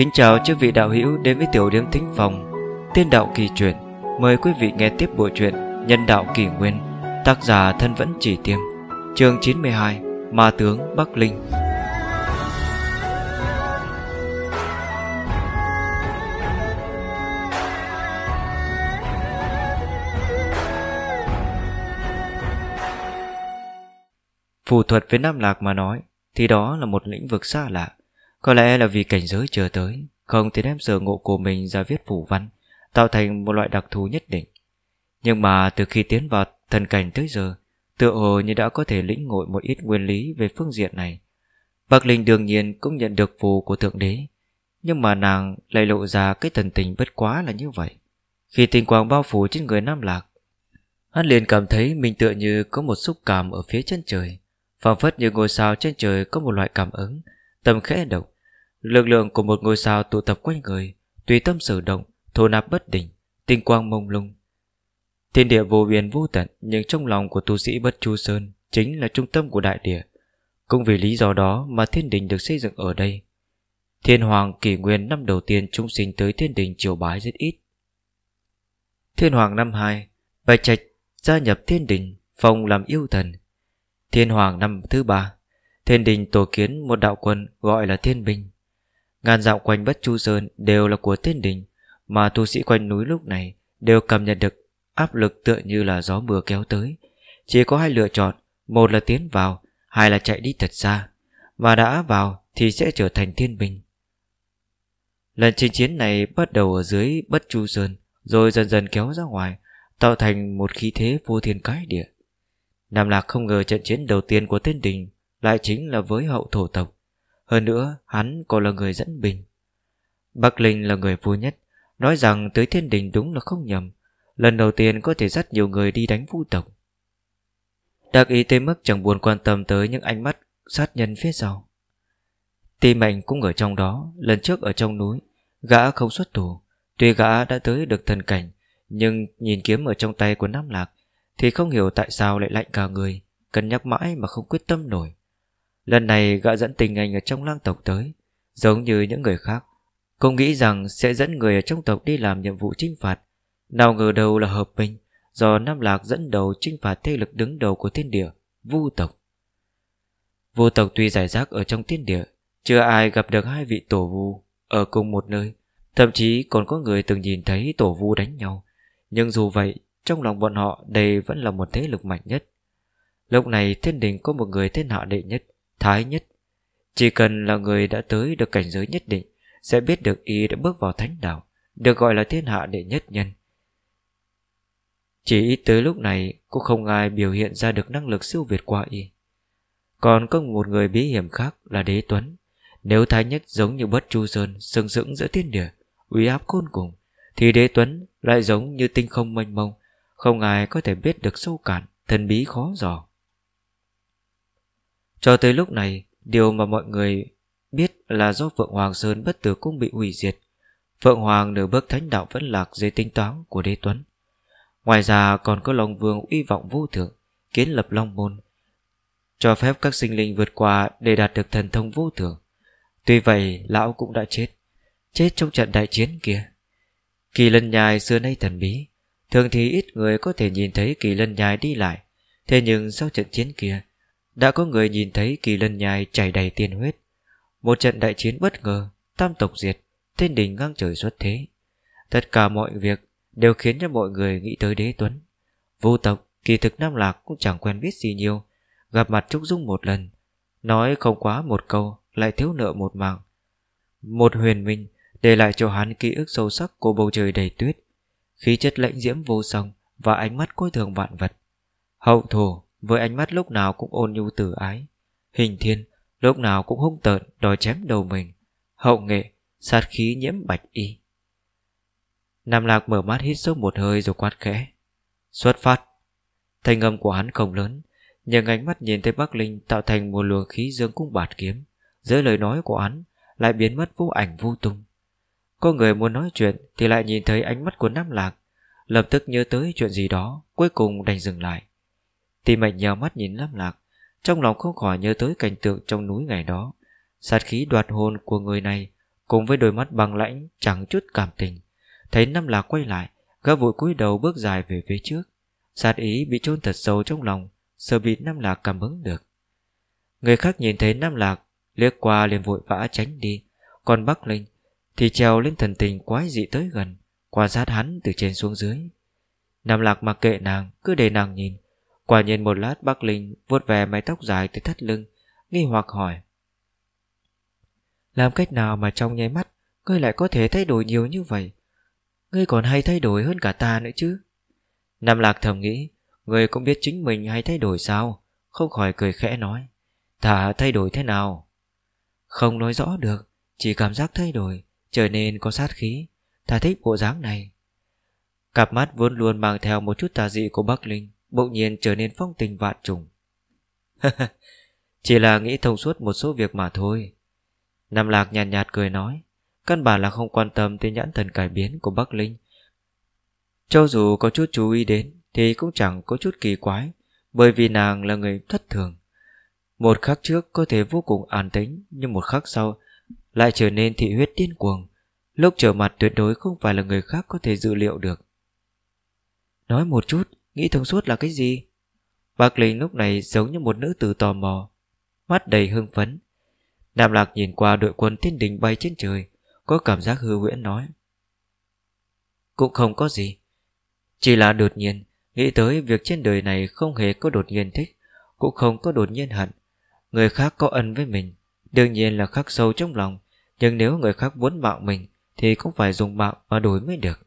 Kính chào chư vị đạo hữu đến với tiểu điểm thính phòng. Tiên đạo kỳ truyện. Mời quý vị nghe tiếp bộ truyện Nhân đạo kỳ nguyên. Tác giả thân vẫn chỉ tiêm Chương 92 Ma tướng Bắc Linh. Phù thuật với Nam Lạc mà nói, Thì đó là một lĩnh vực xa lạ. Có lẽ là vì cảnh giới chưa tới, Không thể đem sở ngộ của mình ra viết phủ văn, Tạo thành một loại đặc thù nhất định. Nhưng mà từ khi tiến vào thần cảnh tới giờ, Tựa hồ như đã có thể lĩnh ngộ một ít nguyên lý về phương diện này. Bạc Linh đương nhiên cũng nhận được phù của Thượng Đế, Nhưng mà nàng lại lộ ra cái thần tình bất quá là như vậy. Khi tình quang bao phủ trên người Nam Lạc, Hắn liền cảm thấy mình tựa như có một xúc cảm ở phía chân trời, phảng phất như ngôi sao trên trời có một loại cảm ứng Tâm khẽ động. Lực lượng của một ngôi sao tụ tập quanh người, Tùy tâm sử động, Thổ nạp bất đỉnh Tinh quang mông lung. Thiên địa vô biên vô tận, Nhưng trong lòng của tu sĩ Bất Chu Sơn Chính là trung tâm của đại địa. Cũng vì lý do đó mà thiên đình được xây dựng ở đây. Thiên hoàng kỷ nguyên năm đầu tiên Chúng sinh tới thiên đình triều bái rất ít. Thiên hoàng năm 2 Bạch Trạch gia nhập thiên đình, Phong làm yêu thần. Thiên Hoàng năm thứ ba, Thiên đình tổ kiến một đạo quân gọi là Thiên Binh Ngàn dạo quanh Bất Chu Sơn đều là của tiên đình, Mà tu sĩ quanh núi lúc này Đều cảm nhận được áp lực tựa như là gió mưa kéo tới. Chỉ có hai lựa chọn, Một là tiến vào, Hai là chạy đi thật xa. Và đã vào thì sẽ trở thành thiên binh Lần chinh chiến này bắt đầu ở dưới Bất Chu Sơn, Rồi dần dần kéo ra ngoài, Tạo thành một khí thế vô thiên cái địa. Nam Lạc không ngờ trận chiến đầu tiên của tiên đình lại chính là với hậu thổ tộc. Hơn nữa, hắn còn là người dẫn bình. Bắc Linh là người vui nhất, nói rằng tới thiên đình đúng là không nhầm. Lần đầu tiên có thể dắt nhiều người đi đánh vũ tộc. Đặc ý tới mức chẳng buồn quan tâm tới những ánh mắt sát nhân phía sau. Tim mệnh cũng ở trong đó, lần trước ở trong núi, gã không xuất thủ. Tuy gã đã tới được thần cảnh, nhưng nhìn kiếm ở trong tay của Nam Lạc thì không hiểu tại sao lại lạnh cả người Cân nhắc mãi mà không quyết tâm nổi Lần này gã dẫn tình anh ở trong lang tộc tới, Giống như những người khác. Không nghĩ rằng sẽ dẫn người ở trong tộc đi làm nhiệm vụ chinh phạt. Nào ngờ đâu là hợp minh Do Nam Lạc dẫn đầu chinh phạt thế lực đứng đầu của thiên địa, Vu tộc. Vu tộc tuy giải rác ở trong thiên địa, Chưa ai gặp được hai vị tổ vu Ở cùng một nơi, Thậm chí còn có người từng nhìn thấy tổ vu đánh nhau. Nhưng dù vậy, trong lòng bọn họ đây vẫn là một thế lực mạnh nhất. Lúc này thiên đình có một người thiên hạ đệ nhất Thái nhất. Chỉ cần là người đã tới được cảnh giới nhất định, Sẽ biết được y đã bước vào thánh đạo, Được gọi là thiên hạ đệ nhất nhân. Chỉ ít tới lúc này, Cũng không ai biểu hiện ra được năng lực siêu việt qua y. Còn có một người bí hiểm khác là đế tuấn. Nếu thái nhất giống như bất chu sơn, Sừng sững giữa thiên địa, uy áp khôn cùng, Thì đế tuấn lại giống như tinh không mênh mông, không ai có thể biết được sâu cạn, Thần bí khó dò. Cho tới lúc này, Điều mà mọi người biết là do Phượng Hoàng Sơn bất tử cung bị hủy diệt. Phượng Hoàng nửa bước thánh đạo vẫn lạc dưới tính toán của đế tuấn. Ngoài ra còn có Long Vương uy vọng vô thượng, Kiến lập Long Môn, Cho phép các sinh linh vượt qua để đạt được thần thông vô thượng. Tuy vậy, lão cũng đã chết Chết trong trận đại chiến kia. Kỳ lân nhai xưa nay thần bí, Thường thì ít người có thể nhìn thấy kỳ lân nhai đi lại. Thế nhưng sau trận chiến kia đã có người nhìn thấy kỳ lân nhai chảy đầy tiên huyết. Một trận đại chiến bất ngờ, Tam tộc diệt, Thiên đình ngang trời xuất thế. Tất cả mọi việc đều khiến cho mọi người nghĩ tới đế tuấn. Vô tộc, Kỳ thực Nam Lạc cũng chẳng quen biết gì nhiều. Gặp mặt Trúc Dung một lần, Nói không quá một câu, Lại thiếu nợ một mạng. Một huyền minh để lại cho hắn ký ức sâu sắc của bầu trời đầy tuyết. Khí chất lãnh diễm vô song và ánh mắt coi thường vạn vật. Hậu thổ với ánh mắt lúc nào cũng ôn nhu tử ái. Hình thiên lúc nào cũng hung tợn đòi chém đầu mình. Hậu nghệ sát khí nhiễm bạch y. Nam Lạc mở mắt hít sâu một hơi rồi quát khẽ. Xuất phát. Thanh âm của hắn không lớn, nhưng ánh mắt nhìn thấy Bắc Linh tạo thành một luồng khí dương cung bạt kiếm. giữa lời nói của hắn lại biến mất vô ảnh vô tung. Có người muốn nói chuyện Thì lại nhìn thấy ánh mắt của Nam Lạc Lập tức nhớ tới chuyện gì đó Cuối cùng đành dừng lại Tim mạch nhào mắt nhìn Lam Lạc, Trong lòng không khỏi nhớ tới cảnh tượng trong núi ngày đó. Sát khí đoạt hồn của người này, Cùng với đôi mắt bằng lãnh, Chẳng chút cảm tình. Thấy Lam Lạc quay lại, Gã vội cúi đầu bước dài về phía trước. Sát ý bị chôn thật sâu trong lòng, Sợ bị Nam Lạc cảm ứng được. Người khác nhìn thấy Nam Lạc, Liếc qua liền vội vã tránh đi. Còn Bắc Linh Thì trèo lên thần tình quái dị tới gần, Quan sát hắn từ trên xuống dưới. Nam Lạc mặc kệ nàng, Cứ để nàng nhìn. Quả nhiên một lát Bắc Linh vuốt về mái tóc dài từ thắt lưng, Nghi hoặc hỏi. Làm cách nào mà trong nháy mắt, Ngươi lại có thể thay đổi nhiều như vậy? Ngươi còn hay thay đổi hơn cả ta nữa chứ? Nam Lạc thầm nghĩ, Ngươi cũng biết chính mình hay thay đổi sao? Không khỏi cười khẽ nói Ta thay đổi thế nào? Không nói rõ được, Chỉ cảm giác thay đổi, Trở nên có sát khí. Ta thích bộ dáng này. Cặp mắt vốn luôn mang theo một chút tà dị của Bắc Linh Bỗng nhiên trở nên phong tình vạn trùng. Chỉ là nghĩ thông suốt một số việc mà thôi. Nam Lạc nhàn nhạt, nhạt cười nói Căn bản là không quan tâm tới nhãn thần cải biến của Bắc Linh. Cho dù có chút chú ý đến Thì cũng chẳng có chút kỳ quái Bởi vì nàng là người thất thường. Một khắc trước có thể vô cùng an tĩnh Nhưng một khắc sau Lại trở nên thị huyết điên cuồng. Lúc trở mặt tuyệt đối không phải là người khác có thể dự liệu được. Nói một chút Nghĩ thông suốt là cái gì? Bạc Linh lúc này giống như một nữ tử tò mò, Mắt đầy hưng phấn. Nam Lạc nhìn qua đội quân thiên đình bay trên trời, Có cảm giác hư huyễn nói. Cũng không có gì. Chỉ là đột nhiên, Nghĩ tới việc trên đời này không hề có đột nhiên thích, Cũng không có đột nhiên hận. Người khác có ân với mình, Đương nhiên là khắc sâu trong lòng, Nhưng nếu người khác muốn bạo mình, Thì cũng phải dùng bạo mà đổi mới được.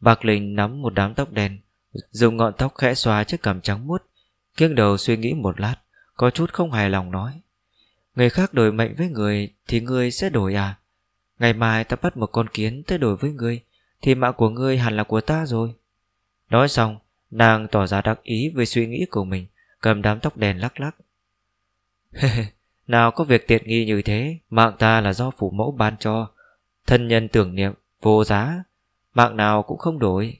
Bạc Linh nắm một đám tóc đen Dùng ngọn tóc khẽ xóa chiếc cằm trắng muốt Kiêng đầu suy nghĩ một lát, Có chút không hài lòng nói. Người khác đổi mệnh với người Thì người sẽ đổi à? Ngày mai ta bắt một con kiến tới đổi với người Thì mạng của ngươi hẳn là của ta rồi. Nói xong, Nàng tỏ ra đắc ý với suy nghĩ của mình, Cầm đám tóc đèn lắc lắc. Nào có việc tiện nghi như thế, Mạng ta là do phụ mẫu ban cho. Thân nhân tưởng niệm, Vô giá, Mạng nào cũng không đổi.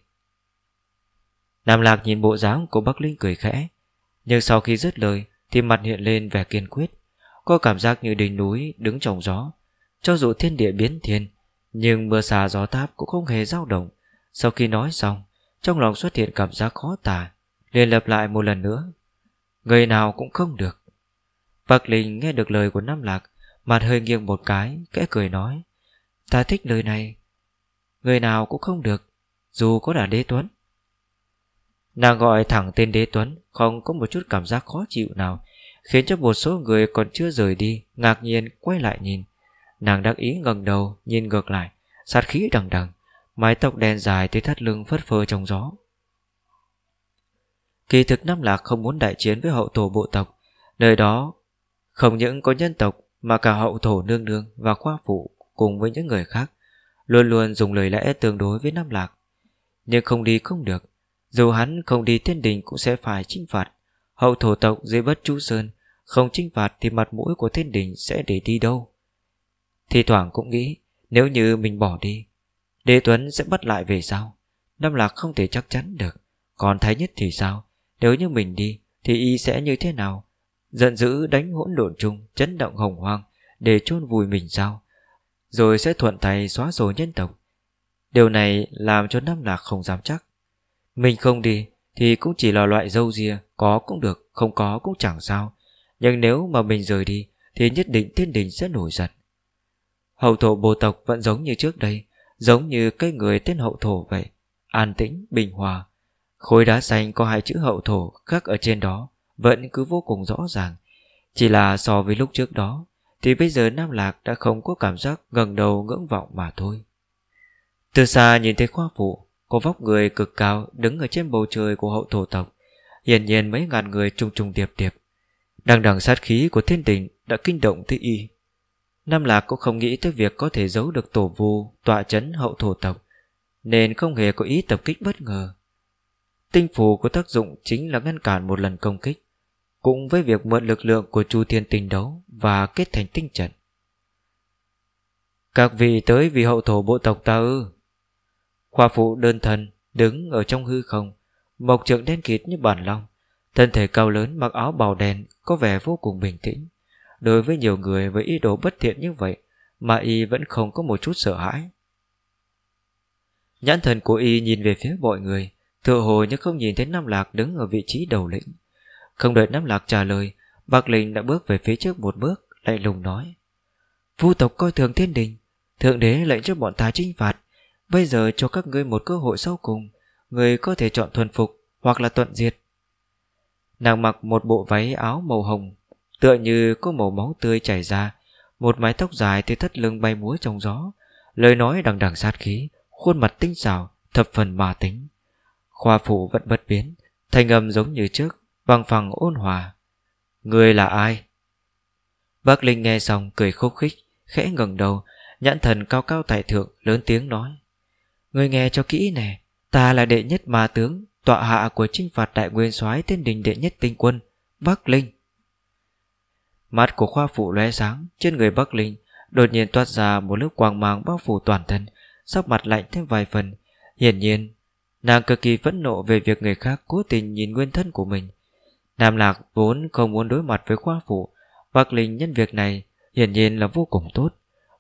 Nam Lạc nhìn bộ dáng của Bắc Linh cười khẽ, Nhưng sau khi dứt lời Thì mặt hiện lên vẻ kiên quyết. Có cảm giác như đỉnh núi đứng trong gió. Cho dù thiên địa biến thiên, Nhưng mưa xà gió táp cũng không hề dao động. Sau khi nói xong, Trong lòng xuất hiện cảm giác khó tả, liền lặp lại một lần nữa. Người nào cũng không được. Bắc Linh nghe được lời của Nam Lạc, Mặt hơi nghiêng một cái Kẽ cười nói, Ta thích lời này. Người nào cũng không được, Dù có là đế tuấn. Nàng gọi thẳng tên đế tuấn, Không có một chút cảm giác khó chịu nào, Khiến cho một số người còn chưa rời đi, Ngạc nhiên quay lại nhìn. Nàng đắc ý ngẩng đầu, nhìn ngược lại, Sát khí đằng đằng, Mái tóc đen dài tới thắt lưng phất phơ trong gió. Kỳ thực Nam Lạc không muốn đại chiến với hậu thổ bộ tộc, Nơi đó Không những có nhân tộc Mà cả hậu thổ nương nương và khoa phụ Cùng với những người khác, Luôn luôn dùng lời lẽ tương đối với Nam Lạc. Nhưng không đi không được dù hắn không đi thiên đình cũng sẽ phải chinh phạt. Hậu thổ tộc dưới bất chú sơn, Không chinh phạt thì mặt mũi của thiên đình sẽ để đi đâu? Thì thoảng cũng nghĩ, Nếu như mình bỏ đi, Đế Tuấn sẽ bắt lại về sau Nam Lạc không thể chắc chắn được. Còn Thái Nhất thì sao? Nếu như mình đi, thì y sẽ như thế nào? Giận dữ đánh hỗn độn chung, Chấn động hồng hoang, Để chôn vùi mình sao? Rồi sẽ thuận tay xóa sổ nhân tộc. Điều này làm cho Nam Lạc không dám chắc. Mình không đi thì cũng chỉ là loại dâu ria, có cũng được, không có cũng chẳng sao. Nhưng nếu mà mình rời đi thì nhất định thiên đình sẽ nổi giận. Hậu thổ bồ tộc vẫn giống như trước đây, giống như cái người tên hậu thổ vậy, an tĩnh, bình hòa. Khối đá xanh có hai chữ hậu thổ khắc ở trên đó vẫn cứ vô cùng rõ ràng. Chỉ là so với lúc trước đó thì bây giờ Nam Lạc đã không có cảm giác ngẩng đầu ngưỡng vọng mà thôi. Từ xa nhìn thấy khoa phụ, có vóc người cực cao đứng ở trên bầu trời của hậu thổ tộc, hiển nhiên mấy ngàn người trùng trùng điệp điệp. Đằng đằng sát khí của thiên đình đã kinh động tới y. Nam Lạc cũng không nghĩ tới việc có thể giấu được tổ vu tọa chấn hậu thổ tộc, nên không hề có ý tập kích bất ngờ. Tinh phù có tác dụng chính là ngăn cản một lần công kích cũng với việc mượn lực lượng của Chu Thiên tình đấu và kết thành tinh trận. Các vị tới vì hậu thổ bộ tộc ta ư? Khoa phụ đơn thần đứng ở trong hư không, mộc trượng đen kịt như bản long, thân thể cao lớn mặc áo bào đen có vẻ vô cùng bình tĩnh. Đối với nhiều người với ý đồ bất thiện như vậy, Mà y vẫn không có một chút sợ hãi Nhãn thần của y nhìn về phía mọi người thừa hồ nhưng không nhìn thấy Nam Lạc đứng ở vị trí đầu lĩnh Không đợi Nam Lạc trả lời Bạc Linh đã bước về phía trước một bước Lại lùng nói Vu tộc coi thường thiên đình Thượng đế lệnh cho bọn ta trinh phạt Bây giờ cho các ngươi một cơ hội sau cùng. Người có thể chọn thuần phục Hoặc là tuận diệt. Nàng mặc một bộ váy áo màu hồng, Tựa như có màu máu tươi chảy ra. Một mái tóc dài từ thất lưng bay múa trong gió. Lời nói đằng đằng sát khí, Khuôn mặt tinh xảo, Thập phần mà tính. Khoa phụ vẫn bất biến, Thanh âm giống như trước Bằng phẳng ôn hòa. Người là ai? Bác Linh nghe xong cười khúc khích, Khẽ ngẩng đầu, Nhãn thần cao cao tại thượng, lớn tiếng nói. Người nghe cho kỹ nè, Ta là đệ nhất ma tướng, Tọa hạ của trinh phạt đại nguyên soái Tên đình đệ nhất tinh quân, Bắc Linh. Mắt của khoa phụ lóe sáng, Trên người Bắc Linh Đột nhiên toát ra một lớp quang mang bao phủ toàn thân, Sắc mặt lạnh thêm vài phần. Hiển nhiên, Nàng cực kỳ phẫn nộ về việc người khác cố tình nhìn nguyên thân của mình. Nam Lạc vốn không muốn đối mặt với khoa phụ, Bắc Linh nhân việc này Hiển nhiên là vô cùng tốt.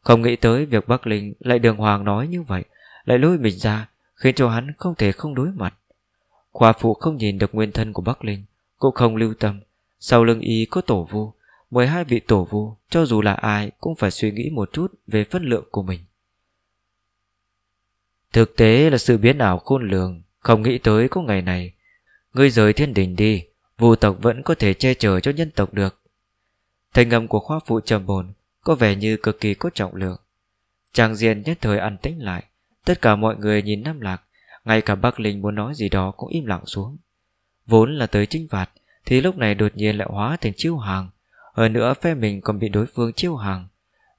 Không nghĩ tới việc Bắc Linh lại đường hoàng nói như vậy. Lại lôi mình ra, Khiến cho hắn không thể không đối mặt. Khoa phụ không nhìn được nguyên thân của Bắc Linh, Cũng không lưu tâm. Sau lưng y có tổ vu 12 vị tổ vu, Cho dù là ai cũng phải suy nghĩ một chút Về phân lượng của mình. Thực tế là sự biến ảo khôn lường, Không nghĩ tới có ngày này. Ngươi rời thiên đình đi, Vu tộc vẫn có thể che chở cho nhân tộc được. Thành âm của khoa phụ trầm bồn Có vẻ như cực kỳ có trọng lượng. Chàng diện nhất thời ăn tĩnh lại. Tất cả mọi người nhìn Nam Lạc, Ngay cả Bắc Linh muốn nói gì đó cũng im lặng xuống. Vốn là tới chinh phạt, Thì lúc này đột nhiên lại hóa thành chiêu hàng. Hơn nữa phe mình còn bị đối phương chiêu hàng.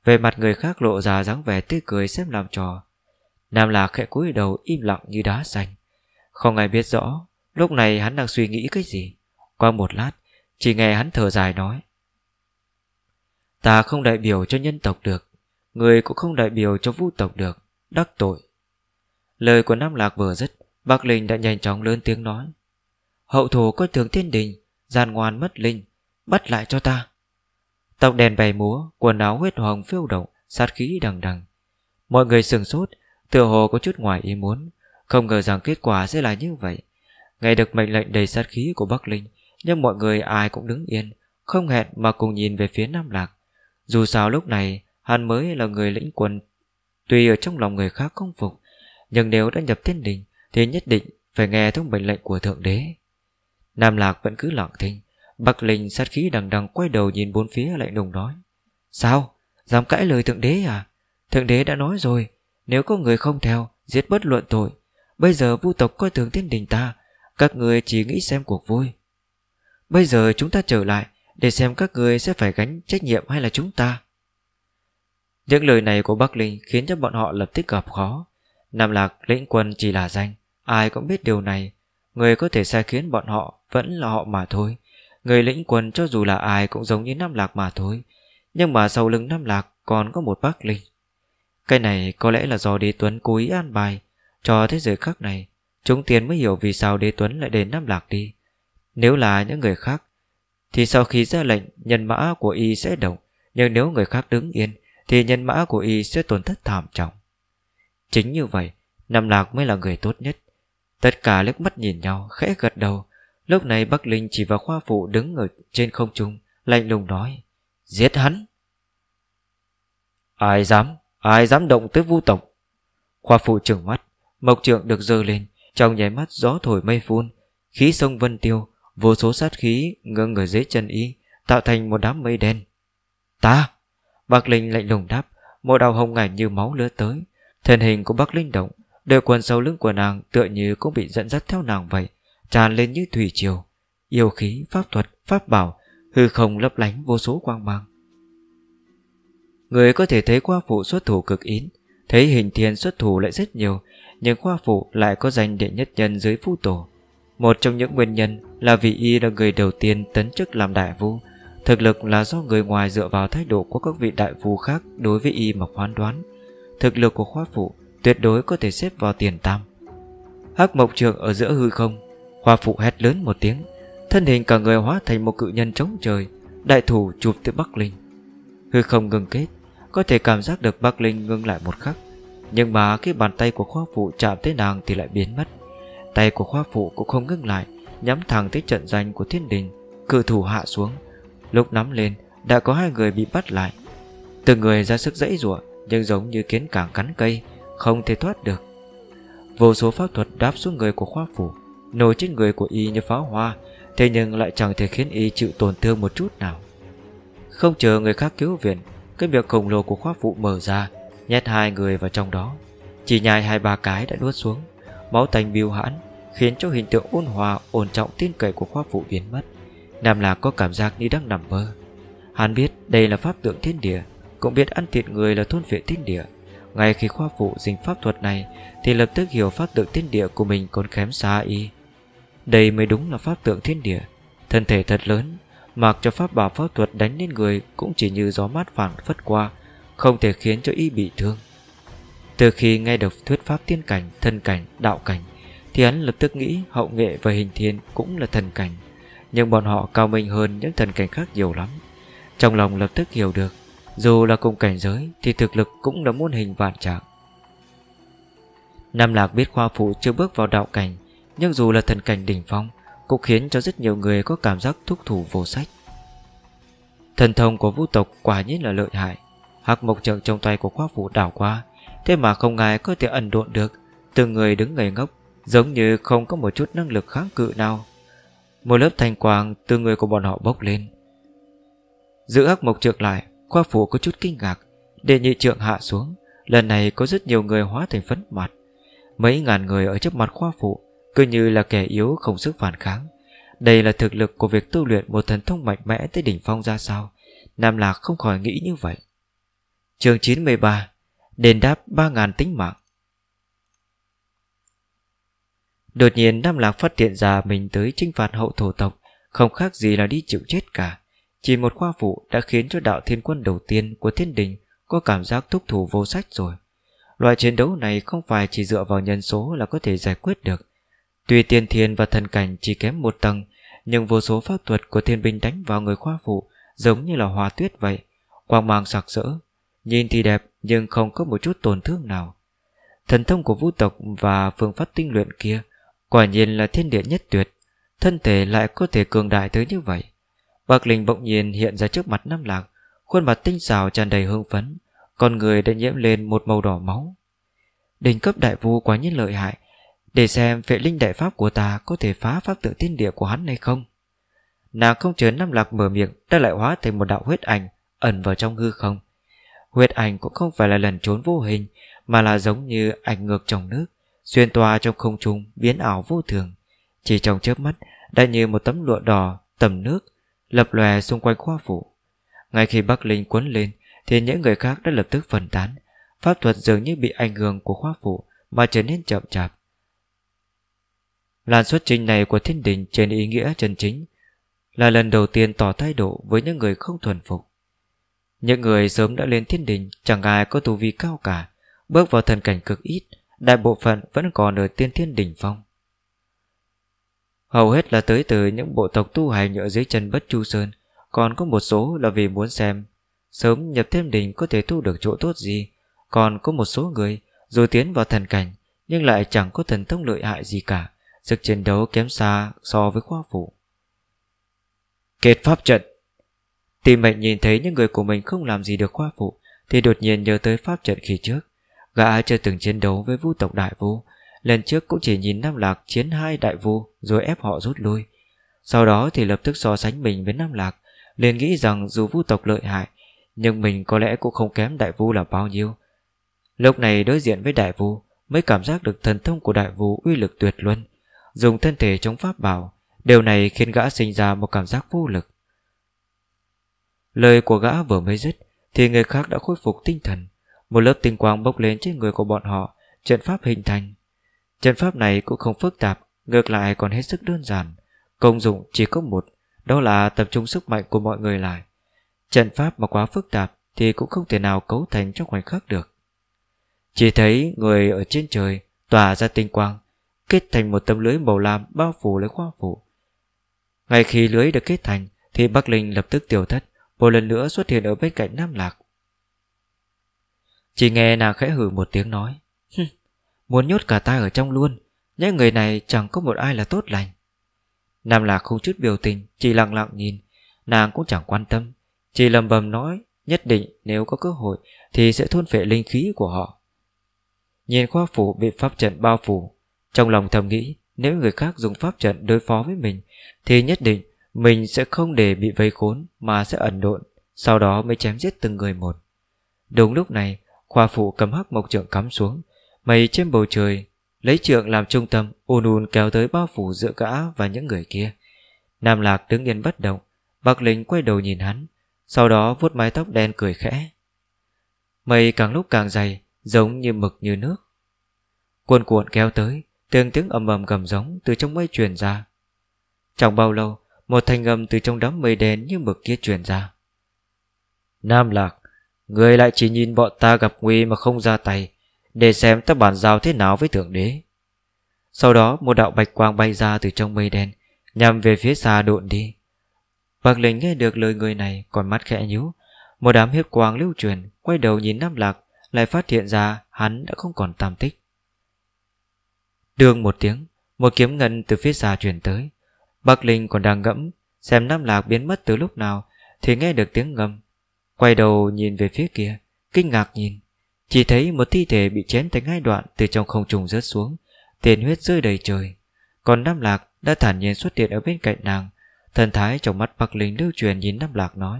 Về mặt người khác lộ ra dáng vẻ tươi cười xem làm trò. Nam Lạc khẽ cúi đầu im lặng như đá xanh. Không ai biết rõ, Lúc này hắn đang suy nghĩ cái gì. Qua một lát, Chỉ nghe hắn thở dài nói. Ta không đại biểu cho nhân tộc được, Người cũng không đại biểu cho vũ tộc được, Đắc tội. Lời của Nam Lạc vừa dứt, Bác Linh đã nhanh chóng lớn tiếng nói. Hậu thủ coi thường thiên đình giàn ngoan mất linh, Bắt lại cho ta. Tóc đèn bày múa, Quần áo huyết hồng phiêu động, Sát khí đằng đằng. Mọi người sừng sốt, Tựa hồ có chút ngoài ý muốn. Không ngờ rằng kết quả sẽ là như vậy. Nghe được mệnh lệnh đầy sát khí của Bắc Linh, Nhưng mọi người ai cũng đứng yên, Không hẹn mà cùng nhìn về phía Nam Lạc. Dù sao lúc này, Hắn mới là người lĩnh quân Tuy ở trong lòng người khác không phục nhưng nếu đã nhập thiên đình, Thì nhất định phải nghe thông mệnh lệnh của Thượng Đế. Nam Lạc vẫn cứ lặng thinh, Bắc Linh sát khí đằng đằng quay đầu nhìn bốn phía lạnh lùng nói, Sao? Dám cãi lời Thượng Đế à? Thượng Đế đã nói rồi, Nếu có người không theo, Giết bất luận tội. Bây giờ vu tộc coi thường thiên đình ta, Các người chỉ nghĩ xem cuộc vui. Bây giờ chúng ta trở lại, Để xem các người sẽ phải gánh trách nhiệm hay là chúng ta. Những lời này của Bắc Linh Khiến cho bọn họ lập tức gặp khó. Nam Lạc, lĩnh quân chỉ là danh. Ai cũng biết điều này. Người có thể sai khiến bọn họ Vẫn là họ mà thôi. Người lĩnh quân cho dù là ai cũng giống như Nam Lạc mà thôi. Nhưng mà sau lưng Nam Lạc Còn có một bác Linh. Cái này có lẽ là do đế tuấn cố ý an bài Cho thế giới khác này. Chúng tiền mới hiểu vì sao đế tuấn lại đến Nam Lạc đi. Nếu là những người khác, Thì sau khi ra lệnh, Nhân mã của y sẽ động. Nhưng nếu người khác đứng yên, Thì nhân mã của y sẽ tổn thất thảm trọng. Chính như vậy, Nam Lạc mới là người tốt nhất. Tất cả liếc mắt nhìn nhau, khẽ gật đầu. Lúc này Bắc Linh chỉ vào khoa phụ đứng ở trên không trung, Lạnh lùng nói, Giết hắn. Ai dám Ai dám động tới vu tộc? Khoa phụ trưởng mắt, Mộc trượng được dơ lên, Trong nháy mắt gió thổi mây phun, Khí sông vân tiêu, Vô số sát khí ngưng ở dưới chân y, Tạo thành một đám mây đen. Ta? Bạc Linh lạnh lùng đáp, Một đào hồng ngải như máu lứa tới. Thân hình của bác Linh động Đôi quần sau lưng của nàng tựa như cũng bị dẫn dắt theo nàng vậy Tràn lên như thủy triều. Yêu khí, pháp thuật, pháp bảo Hư không lấp lánh vô số quang mang. Người có thể thấy khoa phụ xuất thủ cực ín Thấy hình thiên xuất thủ lại rất nhiều Nhưng khoa phụ lại có danh đệ nhất nhân dưới phu tổ. Một trong những nguyên nhân là vì y là người đầu tiên tấn chức làm đại vu Thực lực là do người ngoài dựa vào thái độ của các vị đại vu khác đối với y mà phán đoán. Thực lực của khoa phụ tuyệt đối có thể xếp vào tiền tam. Hắc mộc trường ở giữa hư không, Khoa phụ hét lớn một tiếng, Thân hình cả người hóa thành một cự nhân chống trời, Đại thủ chụp tới Bắc Linh. Hư không ngừng kết, Có thể cảm giác được Bắc Linh ngưng lại một khắc, Nhưng mà cái bàn tay của khoa phụ chạm tới nàng thì lại biến mất. Tay của khoa phụ cũng không ngưng lại, Nhắm thẳng tới trận danh của thiên đình, Cự thủ hạ xuống. Lúc nắm lên, đã có hai người bị bắt lại. Từng người ra sức dãy ruộng nhưng giống như kiến càng cắn cây, Không thể thoát được. Vô số pháp thuật đáp xuống người của khoa phủ, Nổi trên người của y như pháo hoa, Thế nhưng lại chẳng thể khiến y chịu tổn thương một chút nào. Không chờ người khác cứu viện, Cái miệng khổng lồ của khoa phụ mở ra, Nhét hai người vào trong đó. Chỉ nhai hai ba cái đã nuốt xuống, Máu tanh biêu hãn, Khiến cho hình tượng ôn hòa, ổn trọng tin cậy của khoa phụ biến mất. Nam Lạc có cảm giác như đang nằm mơ. Hắn biết đây là pháp tượng thiên địa cũng biết ăn thịt người là thôn vệ thiên địa. Ngay khi khoa phụ dính pháp thuật này Thì lập tức hiểu pháp tượng thiên địa của mình còn kém xa y. Đây mới đúng là pháp tượng thiên địa. Thân thể thật lớn Mặc cho pháp bảo pháp thuật đánh lên người Cũng chỉ như gió mát phản phất qua Không thể khiến cho y bị thương. Từ khi nghe được thuyết pháp tiên cảnh Thân cảnh, đạo cảnh Thì hắn lập tức nghĩ hậu nghệ và hình thiên Cũng là thần cảnh. Nhưng bọn họ cao minh hơn những thần cảnh khác nhiều lắm. Trong lòng lập tức hiểu được dù là cùng cảnh giới, Thì thực lực cũng là muôn hình vạn trạng. Nam Lạc biết khoa phụ chưa bước vào đạo cảnh, Nhưng dù là thần cảnh đỉnh phong, Cũng khiến cho rất nhiều người có cảm giác thúc thủ vô sách. Thần thông của vũ tộc quả nhiên là lợi hại. Hạc mộc trượng trong tay của khoa phụ đảo qua, Thế mà không ai có thể ẩn độn được. Từng người đứng ngây ngốc, Giống như không có một chút năng lực kháng cự nào. Một lớp thanh quang từ người của bọn họ bốc lên. Giữ hắc mộc trượng lại Khoa phủ có chút kinh ngạc, Đề nhị trượng hạ xuống. Lần này có rất nhiều người hóa thành phấn mặt. Mấy ngàn người ở trước mặt khoa phụ, Cứ như là kẻ yếu không sức phản kháng. Đây là thực lực của việc tu luyện Một thần thông mạnh mẽ tới đỉnh phong ra sao? Nam Lạc không khỏi nghĩ như vậy. Trường 93 Đền đáp 3.000 tính mạng. Đột nhiên Nam Lạc phát hiện ra Mình tới trinh phạt hậu thổ tộc, Không khác gì là đi chịu chết cả chỉ một khoa phụ đã khiến cho đạo thiên quân đầu tiên của thiên đình có cảm giác thúc thủ vô sách rồi. Loại chiến đấu này không phải chỉ dựa vào nhân số là có thể giải quyết được. Tuy tiên thiên và thần cảnh chỉ kém một tầng, nhưng vô số pháp thuật của thiên binh đánh vào người khoa phụ giống như là hòa tuyết vậy, quang mang sặc sỡ. Nhìn thì đẹp nhưng không có một chút tổn thương nào. Thần thông của vũ tộc và phương pháp tinh luyện kia quả nhiên là thiên địa nhất tuyệt, thân thể lại có thể cường đại tới như vậy. Bạc Linh bỗng nhiên hiện ra trước mặt Nam Lạc, Khuôn mặt tinh xảo tràn đầy hương phấn, Con người đã nhiễm lên một màu đỏ máu. Đỉnh cấp đại vu quá nhiên lợi hại, Để xem vệ linh đại pháp của ta Có thể phá pháp tượng tiên địa của hắn hay không. Nàng không chờ Nam Lạc mở miệng, Đã lại hóa thành một đạo huyết ảnh Ẩn vào trong hư không. Huyết ảnh cũng không phải là lần trốn vô hình, Mà là giống như ảnh ngược trong nước, Xuyên tòa trong không trung Biến ảo vô thường. Chỉ trong chớp mắt, Đã như một tấm lụa đỏ tầm nước lập lòe xung quanh khoa phủ. Ngay khi Bắc Linh quấn lên thì những người khác đã lập tức phân tán. Pháp thuật dường như bị ảnh hưởng của khoa phủ mà trở nên chậm chạp. Làn xuất trình này của thiên đình trên ý nghĩa chân chính là lần đầu tiên tỏ thái độ với những người không thuần phục. Những người sớm đã lên thiên đình chẳng ai có tu vi cao cả, bước vào thần cảnh cực ít, đại bộ phận vẫn còn ở tiên thiên đỉnh phong. Hầu hết là tới từ những bộ tộc tu hành ở dưới chân Bất Chu Sơn, còn có một số là vì muốn xem sớm nhập thêm đình có thể thu được chỗ tốt gì, còn có một số người dù tiến vào thần cảnh nhưng lại chẳng có thần thông lợi hại gì cả, sức chiến đấu kém xa so với khoa phủ. Kết pháp trận Tìm mệnh nhìn thấy những người của mình không làm gì được khoa phụ thì đột nhiên nhớ tới pháp trận khi trước. Gã chưa từng chiến đấu với vũ tộc đại vũ Lần trước cũng chỉ nhìn Nam Lạc chiến hai đại vu rồi ép họ rút lui. Sau đó thì lập tức so sánh mình với Nam Lạc liền nghĩ rằng dù vu tộc lợi hại Nhưng mình có lẽ cũng không kém đại vu là bao nhiêu. Lúc này đối diện với đại vu Mới cảm giác được thần thông của đại vu uy lực tuyệt luân Dùng thân thể chống pháp bảo Điều này khiến gã sinh ra một cảm giác vô lực. Lời của gã vừa mới dứt Thì người khác đã khôi phục tinh thần Một lớp tinh quang bốc lên trên người của bọn họ Trận pháp hình thành. Trận pháp này cũng không phức tạp, ngược lại còn hết sức đơn giản. Công dụng chỉ có một, đó là tập trung sức mạnh của mọi người lại. Trận pháp mà quá phức tạp thì cũng không thể nào cấu thành trong khoảnh khắc được. Chỉ thấy người ở trên trời tỏa ra tinh quang, kết thành một tấm lưới màu lam bao phủ lấy khoa phủ. Ngay khi lưới được kết thành thì Bắc Linh lập tức tiêu thất, một lần nữa xuất hiện ở bên cạnh Nam Lạc. Chỉ nghe nàng khẽ hử một tiếng nói Muốn nhốt cả ta ở trong luôn những người này chẳng có một ai là tốt lành. Nam Lạc không chút biểu tình, Chỉ lặng lặng nhìn. Nàng cũng chẳng quan tâm. Chỉ lầm bầm nói, Nhất định nếu có cơ hội Thì sẽ thôn phệ linh khí của họ. Nhìn khoa phủ bị pháp trận bao phủ, Trong lòng thầm nghĩ Nếu người khác dùng pháp trận đối phó với mình, Thì nhất định mình sẽ không để bị vây khốn Mà sẽ ẩn độn, Sau đó mới chém giết từng người một. Đúng lúc này, Khoa phụ cầm hắc mộc trượng cắm xuống, Mây trên bầu trời Lấy trượng làm trung tâm, ùn ùn kéo tới bao phủ giữa gã và những người kia. Nam Lạc đứng yên bất động Bạc lính quay đầu nhìn hắn, Sau đó vuốt mái tóc đen cười khẽ. Mây càng lúc càng dày, Giống như mực như nước. Cuồn cuộn kéo tới, Tiếng tiếng ầm ầm gầm giống từ trong mây truyền ra. Chẳng bao lâu, Một thanh âm từ trong đám mây đen như mực kia truyền ra. Nam Lạc, Người lại chỉ nhìn bọn ta gặp nguy mà không ra tay. Để xem ta bàn giao thế nào với thượng đế. Sau đó một đạo bạch quang bay ra từ trong mây đen, Nhằm về phía xa độn đi. Bạc lĩnh nghe được lời người này, Còn mắt khẽ nhíu. Một đám hiếp quang lưu truyền Quay đầu nhìn Nam Lạc, Lại phát hiện ra hắn đã không còn tam tích. Đường một tiếng, Một kiếm ngân từ phía xa truyền tới. Bạc Linh còn đang ngẫm Xem Nam Lạc biến mất từ lúc nào, Thì nghe được tiếng ngâm. Quay đầu nhìn về phía kia, Kinh ngạc nhìn. Chỉ thấy một thi thể bị chém thành hai đoạn Từ trong không trùng rớt xuống, Tiền huyết rơi đầy trời. Còn Nam Lạc đã thản nhiên xuất hiện ở bên cạnh nàng. Thần thái trong mắt Bắc Linh lưu truyền nhìn Nam Lạc nói,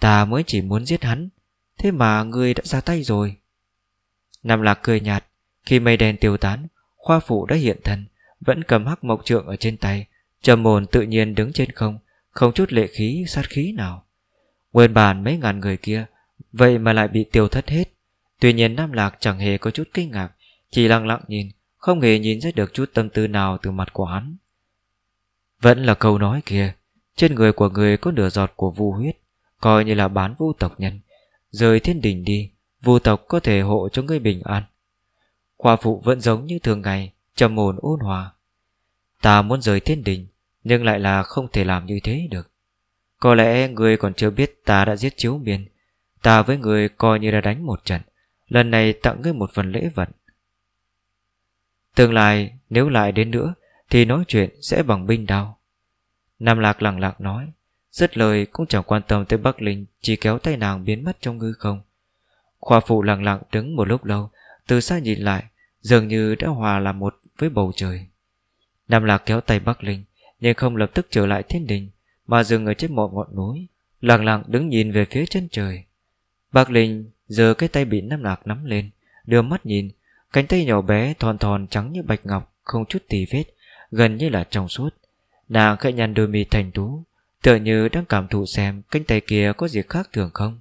Ta mới chỉ muốn giết hắn, Thế mà ngươi đã ra tay rồi. Nam Lạc cười nhạt, Khi mây đen tiêu tán, Khoa phụ đã hiện thân, Vẫn cầm hắc mộc trượng ở trên tay, Trầm mồn tự nhiên đứng trên không Không chút lệ khí, sát khí nào. Nguyên bản mấy ngàn người kia, Vậy mà lại bị tiêu thất hết. Tuy nhiên Nam Lạc chẳng hề có chút kinh ngạc, Chỉ lặng lặng nhìn, Không hề nhìn ra được chút tâm tư nào từ mặt của hắn. Vẫn là câu nói kia, Trên người của người có nửa giọt của vu huyết, Coi như là bán vu tộc nhân. Rời thiên đình đi, Vu tộc có thể hộ cho người bình an. Khoa phụ vẫn giống như thường ngày, trầm ổn ôn hòa. Ta muốn rời thiên đình, Nhưng lại là không thể làm như thế được. Có lẽ người còn chưa biết ta đã giết chiếu miên. Ta với người coi như đã đánh một trận. Lần này tặng ngươi một phần lễ vật. Tương lai, nếu lại đến nữa, Thì nói chuyện sẽ bằng binh đao. Nam Lạc lặng lặng nói Rất lời cũng chẳng quan tâm tới Bắc Linh Chỉ kéo tay nàng biến mất trong ngư không. Khoa phụ lặng lặng đứng một lúc lâu, Từ xa nhìn lại, Dường như đã hòa làm một với bầu trời. Nam Lạc kéo tay Bắc Linh, Nhưng không lập tức trở lại thiên đình, mà dừng ở trên một ngọn núi, lặng lặng đứng nhìn về phía chân trời. Bắc linh giờ cái tay bị nam lạc nắm lên, đưa mắt nhìn, cánh tay nhỏ bé thon thon trắng như bạch ngọc, không chút tì vết, gần như là trong suốt. Nàng khẽ nhăn đôi mi thành tú, tựa như đang cảm thụ xem cánh tay kia có gì khác thường không.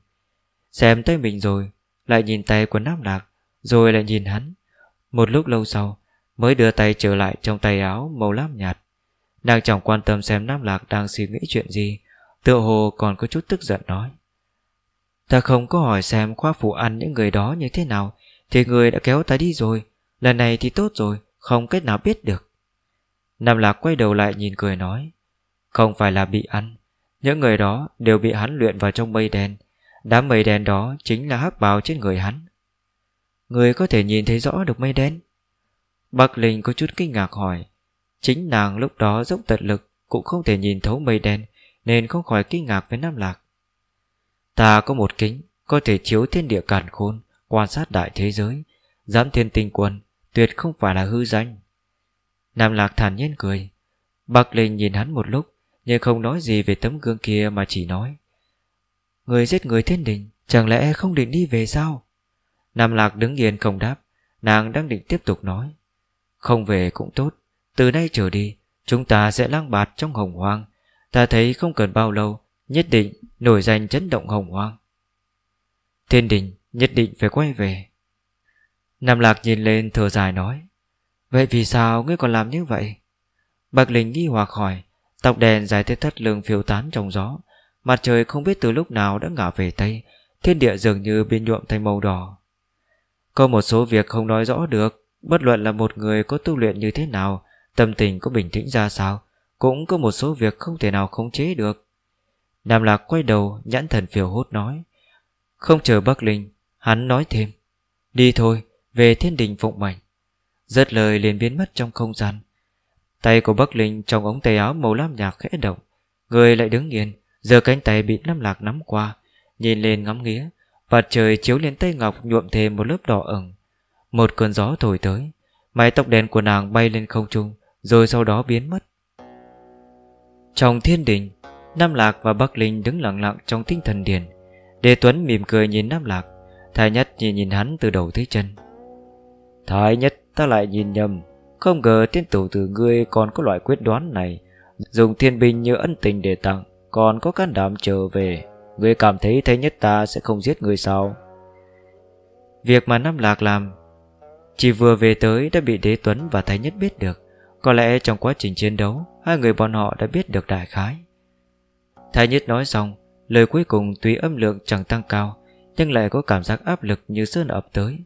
Xem tay mình rồi, lại nhìn tay của nam lạc, rồi lại nhìn hắn. Một lúc lâu sau, mới đưa tay trở lại trong tay áo màu lam nhạt. Nàng chẳng quan tâm xem Nam Lạc đang suy nghĩ chuyện gì, Tựa hồ còn có chút tức giận nói. Ta không có hỏi xem khoa phụ ăn những người đó như thế nào, Thì người đã kéo ta đi rồi. Lần này thì tốt rồi, Không cách nào biết được. Nam Lạc quay đầu lại nhìn cười nói, Không phải là bị ăn. Những người đó đều bị hắn luyện vào trong mây đen. Đám mây đen đó chính là hắc bào trên người hắn. Người có thể nhìn thấy rõ được mây đen? Bắc Linh có chút kinh ngạc hỏi, Chính nàng lúc đó dốc tật lực Cũng không thể nhìn thấu mây đen, Nên không khỏi kinh ngạc với Nam Lạc. Ta có một kính, Có thể chiếu thiên địa càn khôn, Quan sát đại thế giới. Giám thiên tinh quân, Tuyệt không phải là hư danh. Nam Lạc thản nhiên cười. Bạc Linh nhìn hắn một lúc, Nhưng không nói gì về tấm gương kia mà chỉ nói, Người giết người thiên đình, Chẳng lẽ không định đi về sao? Nam Lạc đứng yên không đáp, Nàng đang định tiếp tục nói, Không về cũng tốt, từ nay trở đi, Chúng ta sẽ lang bạt trong hồng hoang. Ta thấy không cần bao lâu Nhất định nổi danh chấn động hồng hoang. Thiên đình nhất định phải quay về. Nam Lạc nhìn lên thở dài nói, Vậy vì sao ngươi còn làm như vậy? Bạc Linh nghi hoặc hỏi, Tóc đèn dài tới thắt lưng phiêu tán trong gió, Mặt trời không biết từ lúc nào đã ngả về Tây, Thiên địa dường như biến nhuộm thành màu đỏ. Có một số việc không nói rõ được, Bất luận là một người có tu luyện như thế nào, Tâm tình có bình tĩnh ra sao, Cũng có một số việc không thể nào khống chế được. Nam Lạc quay đầu, Nhãn thần phiêu hốt nói, Không chờ Bắc Linh, Hắn nói thêm. Đi thôi, Về thiên đình phụng mảnh Rất lời liền biến mất trong không gian. Tay của Bắc Linh trong ống tay áo màu lam nhạt khẽ động, Người lại đứng yên Giờ cánh tay bị Nam Lạc nắm qua, Nhìn lên ngắm nghía Và trời chiếu lên tay ngọc nhuộm thêm một lớp đỏ ửng. Một cơn gió thổi tới, Mái tóc đen của nàng bay lên không trung, Rồi sau đó biến mất. Trong thiên đình Nam Lạc và Bắc Linh đứng lặng lặng trong tinh thần điền. Đề Tuấn mỉm cười nhìn Nam Lạc Thái Nhất nhìn nhìn hắn từ đầu tới chân. Thái Nhất ta lại nhìn nhầm. Không ngờ tiên tổ từ ngươi còn có loại quyết đoán này. Dùng thiên binh như ân tình để tặng Còn có can đảm trở về. Ngươi cảm thấy Thái Nhất ta sẽ không giết ngươi sao? Việc mà Nam Lạc làm Chỉ vừa về tới đã bị Đế Tuấn và Thái Nhất biết được. Có lẽ trong quá trình chiến đấu Hai người bọn họ đã biết được đại khái Thái Nhất nói xong, Lời cuối cùng tuy âm lượng chẳng tăng cao, Nhưng lại có cảm giác áp lực như sơn ập tới.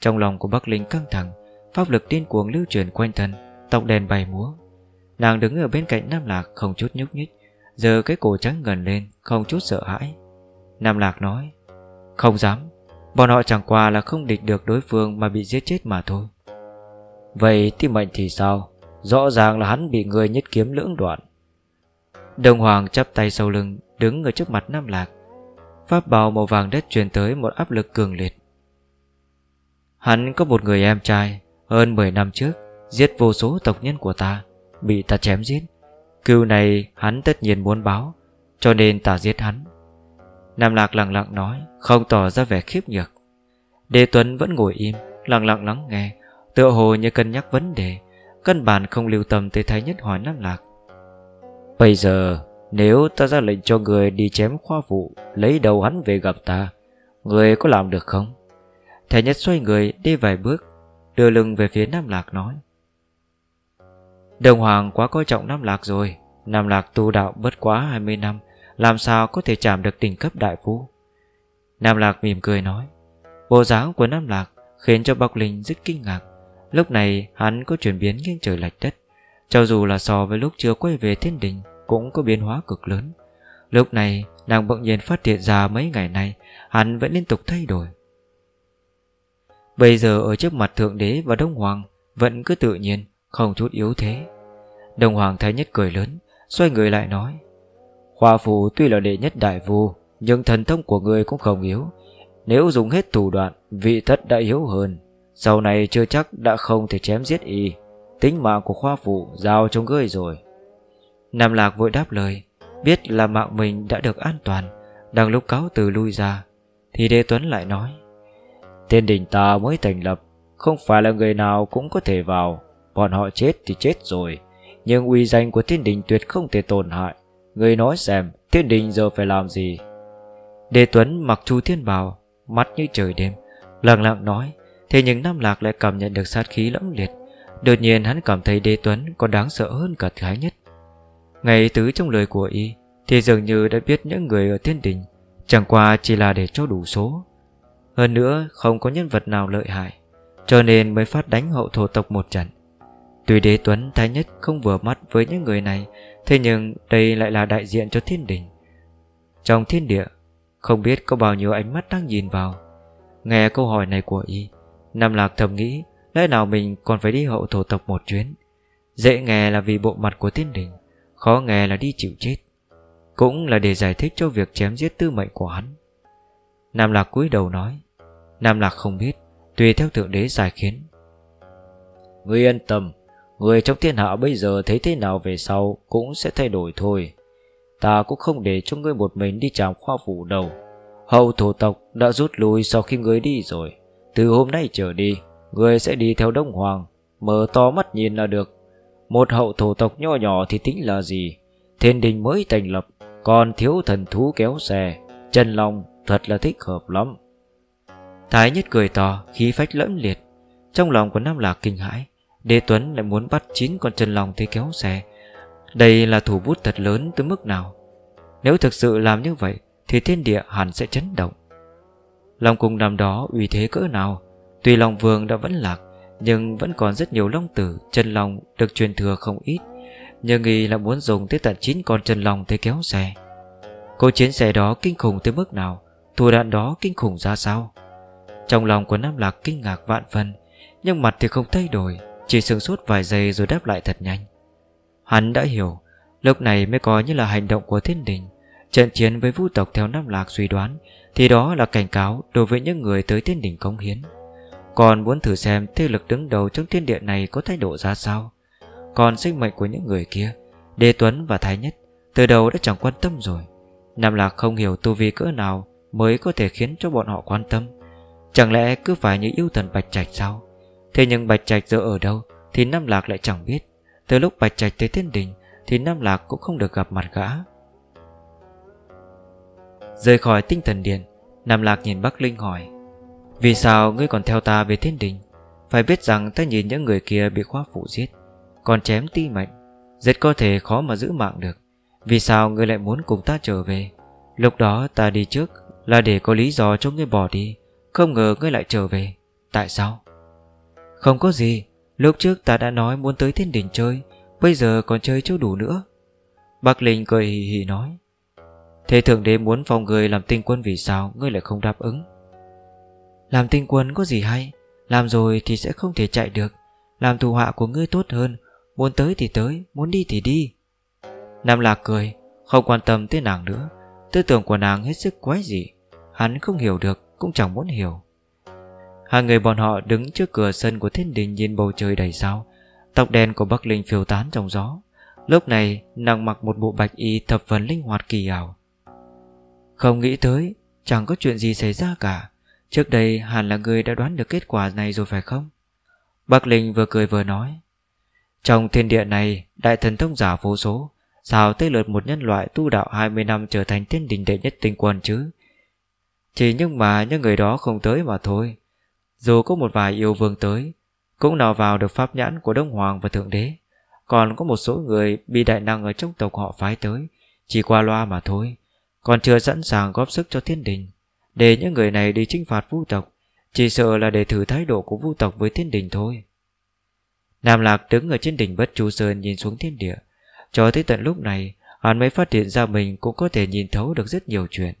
Trong lòng của Bắc Linh căng thẳng, Pháp lực điên cuồng lưu truyền quanh thân Tọc đèn bay múa. Nàng đứng ở bên cạnh Nam Lạc không chút nhúc nhích, Giờ cái cổ trắng gần lên, Không chút sợ hãi. Nam Lạc nói, Không dám, Bọn họ chẳng qua là không địch được đối phương Mà bị giết chết mà thôi. Vậy tim mệnh thì sao? Rõ ràng là hắn bị người nhất kiếm lưỡng đoạn. Đồng Hoàng chắp tay sau lưng, Đứng ở trước mặt Nam Lạc. Pháp bào màu vàng đất truyền tới một áp lực cường liệt. Hắn có một người em trai, Hơn 10 năm trước, Giết vô số tộc nhân của ta, Bị ta chém giết. Cưu này hắn tất nhiên muốn báo, Cho nên ta giết hắn. Nam Lạc lặng lặng nói, Không tỏ ra vẻ khiếp nhược. Đề Tuấn vẫn ngồi im, Lặng lặng lắng nghe, Tựa hồ như cân nhắc vấn đề, Căn bản không lưu tâm tới Thái Nhất hỏi Nam Lạc. Bây giờ, Nếu ta ra lệnh cho người đi chém khoa vụ, Lấy đầu hắn về gặp ta, Người có làm được không? Thái Nhất xoay người đi vài bước, Đưa lưng về phía Nam Lạc nói. Đồng Hoàng quá coi trọng Nam Lạc rồi. Nam Lạc tu đạo bất quá 20 năm, Làm sao có thể chạm được đỉnh cấp đại phu Nam Lạc mỉm cười nói. Bộ dáng của Nam Lạc Khiến cho Bọc Linh rất kinh ngạc. Lúc này hắn có chuyển biến nghiêng trời lạch đất. Cho dù là so với lúc chưa quay về thiên đình cũng có biến hóa cực lớn. Lúc này, nàng bỗng nhiên phát hiện ra mấy ngày nay, Hắn vẫn liên tục thay đổi. Bây giờ ở trước mặt Thượng Đế và Đông Hoàng Vẫn cứ tự nhiên, Không chút yếu thế. Đông Hoàng Thái Nhất cười lớn, Xoay người lại nói, Khoa phù tuy là đệ nhất đại vu, Nhưng thần thông của người cũng không yếu. Nếu dùng hết thủ đoạn, Vị thất đã yếu hơn. Sau này chưa chắc đã không thể chém giết y. Tính mạng của khoa phụ Giao cho ngươi rồi. Nam Lạc vội đáp lời, Biết là mạng mình đã được an toàn, Đang lúc cáo từ lui ra, Thì Đê Tuấn lại nói, Thiên đình ta mới thành lập, Không phải là người nào cũng có thể vào, Bọn họ chết thì chết rồi, Nhưng uy danh của thiên đình tuyệt không thể tổn hại, Người nói xem Thiên đình giờ phải làm gì? Đề Tuấn mặc chu thiên bào Mắt như trời đêm, Lặng lặng nói, Thế nhưng Nam Lạc lại cảm nhận được sát khí lẫm liệt, Đột nhiên hắn cảm thấy Đê Tuấn còn đáng sợ hơn cả Thái Nhất. Ngày tứ trong lời của y, Thì dường như đã biết những người ở thiên đình, Chẳng qua chỉ là để cho đủ số. Hơn nữa, không có nhân vật nào lợi hại, Cho nên mới phát đánh hậu thổ tộc một trận. Tuy đế tuấn thái nhất không vừa mắt với những người này, Thế nhưng đây lại là đại diện cho thiên đình. Trong thiên địa, Không biết có bao nhiêu ánh mắt đang nhìn vào. Nghe câu hỏi này của y, Nam Lạc thầm nghĩ, Lẽ nào mình còn phải đi hậu thổ tộc một chuyến? Dễ nghe là vì bộ mặt của thiên đình. Khó nghe là đi chịu chết. Cũng là để giải thích cho việc chém giết tư mệnh của hắn. Nam Lạc cúi đầu nói. Nam Lạc không biết, Tùy theo thượng đế giải khiến. Ngươi yên tâm, Người trong thiên hạ bây giờ thấy thế nào về sau Cũng sẽ thay đổi thôi. Ta cũng không để cho ngươi một mình đi chạm khoa phủ đầu. Hậu thổ tộc đã rút lui sau khi ngươi đi rồi. Từ hôm nay trở đi, Ngươi sẽ đi theo Đông Hoàng, Mở to mắt nhìn là được. Một hậu thổ tộc nho nhỏ thì tính là gì? Thiên đình mới thành lập, Còn thiếu thần thú kéo xe. Chân lòng thật là thích hợp lắm. Thái nhất cười to, Khí phách lẫm liệt. Trong lòng của Nam Lạc kinh hãi, Đế Tuấn lại muốn bắt chín con chân lòng thế kéo xe. Đây là thủ bút thật lớn tới mức nào? Nếu thực sự làm như vậy, Thì thiên địa hẳn sẽ chấn động. Long cung năm đó uy thế cỡ nào? Tuy Long Vương đã vẫn lạc nhưng vẫn còn rất nhiều long tử Chân lòng được truyền thừa không ít. Nhưng nghi là muốn dùng tới tận 9 con chân lòng thế kéo xe. Cô chiến xe đó kinh khủng tới mức nào? Thủ đoạn đó kinh khủng ra sao? Trong lòng của Nam Lạc kinh ngạc vạn phần, Nhưng mặt thì không thay đổi, Chỉ sừng sốt vài giây rồi đáp lại thật nhanh. Hắn đã hiểu, Lúc này mới coi như là hành động của thiên đình. Trận chiến với vũ tộc theo Nam Lạc suy đoán, Thì đó là cảnh cáo đối với những người tới thiên đình cống hiến. Còn muốn thử xem thế lực đứng đầu trong thiên địa này có thái độ ra sao? Còn sinh mệnh của những người kia, Đế Tuấn và Thái Nhất, Từ đầu đã chẳng quan tâm rồi. Nam Lạc không hiểu tu vi cỡ nào Mới có thể khiến cho bọn họ quan tâm. Chẳng lẽ cứ phải như yêu thần Bạch Trạch sao? Thế nhưng Bạch Trạch giờ ở đâu Thì Nam Lạc lại chẳng biết. Từ lúc Bạch Trạch tới thiên đình Thì Nam Lạc cũng không được gặp mặt gã. Rời khỏi tinh thần điện, Nam Lạc nhìn Bắc Linh hỏi vì sao ngươi còn theo ta về thiên đình? Phải biết rằng ta nhìn những người kia bị khóa phụ giết Còn chém ti mạch, Rất có thể khó mà giữ mạng được. Vì sao ngươi lại muốn cùng ta trở về? Lúc đó ta đi trước Là để có lý do cho ngươi bỏ đi Không ngờ ngươi lại trở về. Tại sao? Không có gì Lúc trước ta đã nói muốn tới thiên đình chơi Bây giờ còn chơi chưa đủ nữa. Bắc Linh cười hì hì nói Thế thượng đế muốn phòng người làm tinh quân vì sao Ngươi lại không đáp ứng? Làm tinh quân có gì hay? Làm rồi thì sẽ không thể chạy được. Làm thù họa của ngươi tốt hơn. Muốn tới thì tới, muốn đi thì đi. Nam Lạc cười Không quan tâm tới nàng nữa. Tư tưởng của nàng hết sức quái dị. Hắn không hiểu được cũng chẳng muốn hiểu. Hai người bọn họ đứng trước cửa sân của thiên đình nhìn bầu trời đầy sao. Tóc đen của Bắc Linh phiêu tán trong gió. Lúc này nàng mặc một bộ bạch y thập phần linh hoạt kỳ ảo. Không nghĩ tới Chẳng có chuyện gì xảy ra cả. Trước đây hẳn là người đã đoán được kết quả này rồi phải không? Bắc Linh vừa cười vừa nói, Trong thiên địa này, Đại thần thông giả vô số, Sao tới lượt một nhân loại tu đạo 20 năm trở thành thiên đình đệ nhất tinh quân chứ? Chỉ nhưng mà những người đó không tới mà thôi. Dù có một vài yêu vương tới, Cũng nào vào được pháp nhãn của Đông Hoàng và Thượng Đế. Còn có một số người bị đại năng ở trong tộc họ phái tới, Chỉ qua loa mà thôi, Còn chưa sẵn sàng góp sức cho thiên đình. Để những người này đi chinh phạt vũ tộc, Chỉ sợ là để thử thái độ của vũ tộc với thiên đình thôi. Nam Lạc đứng ở trên đỉnh Bất Chu Sơn nhìn xuống thiên địa, cho tới tận lúc này, Hắn mới phát hiện ra mình cũng có thể nhìn thấu được rất nhiều chuyện.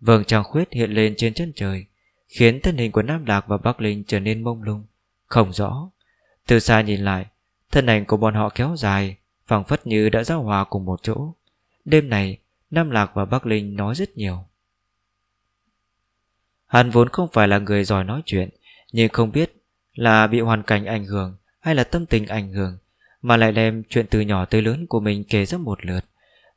Vầng trăng khuyết hiện lên trên chân trời, Khiến thân hình của Nam Lạc và Bắc Linh trở nên mông lung, Không rõ. Từ xa nhìn lại, Thân ảnh của bọn họ kéo dài phẳng phất như đã giao hòa cùng một chỗ. Đêm này, Nam Lạc và Bắc Linh nói rất nhiều. Hắn vốn không phải là người giỏi nói chuyện, Nhưng không biết là bị hoàn cảnh ảnh hưởng Hay là tâm tình ảnh hưởng mà lại đem chuyện từ nhỏ tới lớn của mình kể rất một lượt.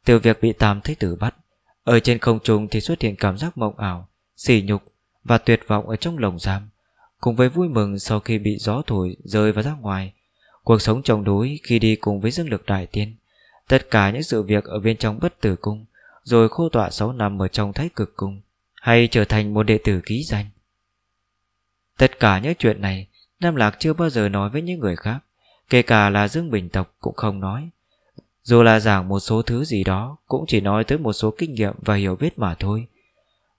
Từ việc bị Tam Thế Tử bắt, Ở trên không trung thì xuất hiện cảm giác mộng ảo, Sỉ nhục và tuyệt vọng ở trong lồng giam, Cùng với vui mừng sau khi bị gió thổi rơi vào ra ngoài. Cuộc sống trong núi khi đi cùng với dương lực đại tiên, Tất cả những sự việc ở bên trong bất tử cung, Rồi khô tọa 6 năm ở trong thái cực cung hay trở thành một đệ tử ký danh. Tất cả những chuyện này Nam Lạc chưa bao giờ nói với những người khác Kể cả là Dương Bình Tộc cũng không nói. Dù là giảng một số thứ gì đó Cũng chỉ nói tới một số kinh nghiệm và hiểu biết mà thôi.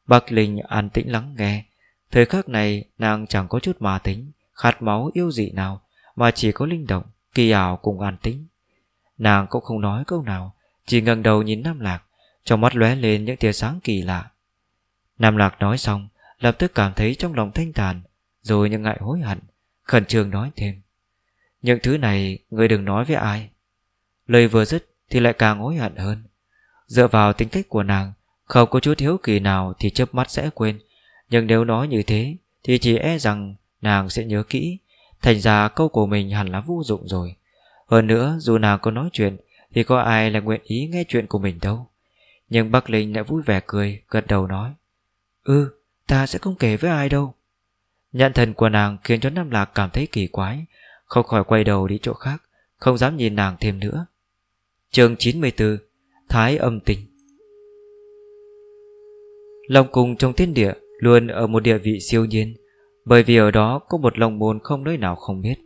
Bạc Linh an tĩnh lắng nghe. Thời khắc này nàng chẳng có chút mà tính Khát máu yêu dị nào Mà chỉ có linh động, kỳ ảo cùng an tĩnh. Nàng cũng không nói câu nào Chỉ ngẩng đầu nhìn Nam Lạc Trong mắt lóe lên những tia sáng kỳ lạ. Nam Lạc nói xong, Lập tức cảm thấy trong lòng thanh thản Rồi nhưng ngại hối hận, Khẩn trương nói thêm. Những thứ này, người đừng nói với ai. Lời vừa dứt thì lại càng hối hận hơn. Dựa vào tính cách của nàng, Không có chút hiếu kỳ nào thì chớp mắt sẽ quên. Nhưng nếu nói như thế, Thì chỉ e rằng nàng sẽ nhớ kỹ, Thành ra câu của mình hẳn là vô dụng rồi. Hơn nữa, dù nàng có nói chuyện, Thì có ai là nguyện ý nghe chuyện của mình đâu. Nhưng Bắc Linh lại vui vẻ cười, Gật đầu nói. Ừ ta sẽ không kể với ai đâu. Nhận thần của nàng khiến cho Nam Lạc cảm thấy kỳ quái. Không khỏi quay đầu đi chỗ khác, Không dám nhìn nàng thêm nữa. Chương 94 Thái âm tình Long cung trong thiên địa Luôn ở một địa vị siêu nhiên, Bởi vì ở đó có một long môn không nơi nào không biết,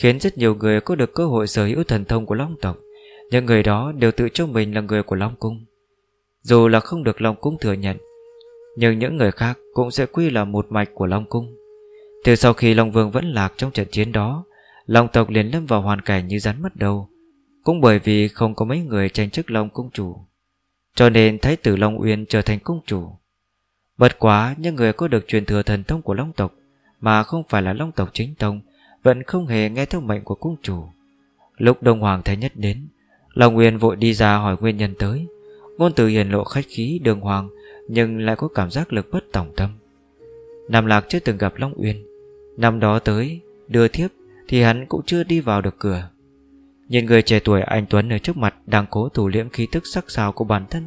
Khiến rất nhiều người có được cơ hội sở hữu thần thông của Long tộc. Những người đó đều tự cho mình là người của Long cung. Dù là không được Long cung thừa nhận nhưng những người khác cũng sẽ quy là một mạch của Long cung. Từ sau khi Long Vương vẫn lạc trong trận chiến đó, Long tộc liền lâm vào hoàn cảnh như rắn mất đầu, Cũng bởi vì không có mấy người tranh chức Long cung chủ. Cho nên Thái tử Long Uyên trở thành cung chủ. Bất quá những người có được truyền thừa thần thông của Long tộc, Mà không phải là Long tộc chính tông, Vẫn không hề nghe theo mệnh của cung chủ. Lúc Đông Hoàng Thái Nhất đến, Long Uyên vội đi ra hỏi nguyên nhân tới. Ngôn từ hiền lộ khách khí đường hoàng nhưng lại có cảm giác lực bất tổng tâm. Nam Lạc chưa từng gặp Long Uyên. Năm đó tới, Đưa thiếp, Thì hắn cũng chưa đi vào được cửa. Nhìn người trẻ tuổi anh Tuấn ở trước mặt Đang cố thủ liễm khí tức sắc sảo của bản thân,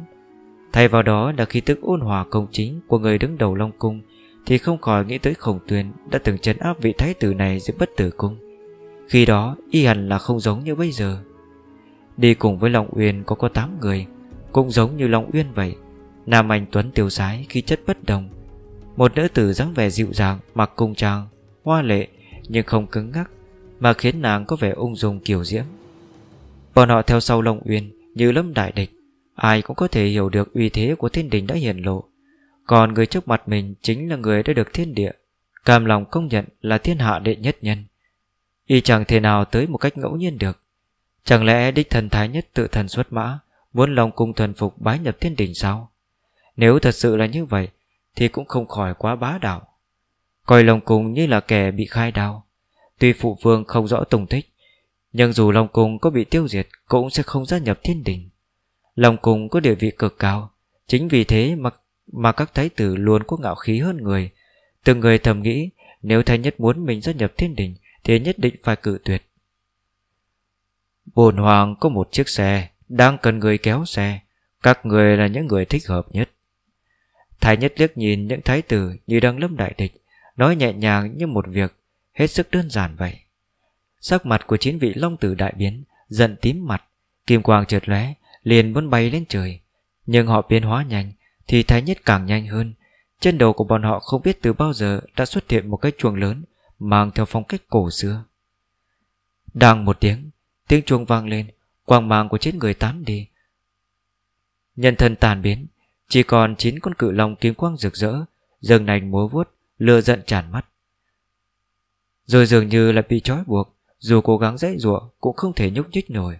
Thay vào đó là khí tức ôn hòa công chính Của người đứng đầu Long Cung, Thì không khỏi nghĩ tới khổng tuyên Đã từng chấn áp vị thái tử này giữa bất tử cung. Khi đó, y hẳn là không giống như bây giờ. Đi cùng với Long Uyên có có 8 người, Cũng giống như Long Uyên vậy. Nam Anh Tuấn tiêu sái khi chất bất đồng. Một nữ tử dáng vẻ dịu dàng Mặc cung trang, hoa lệ Nhưng không cứng ngắc Mà khiến nàng có vẻ ung dung kiều diễm. Bọn họ theo sau Long Uyên Như lâm đại địch Ai cũng có thể hiểu được uy thế của thiên đình đã hiển lộ. Còn người trước mặt mình Chính là người đã được thiên địa Cam lòng công nhận là thiên hạ đệ nhất nhân. Y chẳng thể nào tới một cách ngẫu nhiên được. Chẳng lẽ đích thần thái nhất tự thần xuất mã Muốn lòng cung thần phục bái nhập thiên đình sao? Nếu thật sự là như vậy Thì cũng không khỏi quá bá đạo. Coi Long cung như là kẻ bị khai đao. Tuy phụ vương không rõ tùng tích Nhưng dù Long cung có bị tiêu diệt Cũng sẽ không gia nhập thiên đình. Long cung có địa vị cực cao Chính vì thế mà, mà các thái tử luôn có ngạo khí hơn người. Từng người thầm nghĩ Nếu thái nhất muốn mình gia nhập thiên đình Thì nhất định phải cử tuyệt. Bồn hoàng có một chiếc xe Đang cần người kéo xe. Các người là những người thích hợp nhất. Thái nhất liếc nhìn những thái tử Như đang lâm đại địch, Nói nhẹ nhàng như một việc, Hết sức đơn giản vậy. Sắc mặt của chín vị long tử đại biến, Giận tím mặt, Kim quang trượt lóe, liền muốn bay lên trời. Nhưng họ biến hóa nhanh, Thì thái nhất càng nhanh hơn. Trên đầu của bọn họ không biết từ bao giờ Đã xuất hiện một cái chuồng lớn, Mang theo phong cách cổ xưa. Đang một tiếng Tiếng chuông vang lên, Quang mang của chết người tán đi. Nhân thân tàn biến chỉ còn chín con cự long kiếm quang rực rỡ dường nành múa vuốt Lừa giận tràn mắt. Rồi dường như là bị trói buộc, Dù cố gắng dãy giụa Cũng không thể nhúc nhích nổi.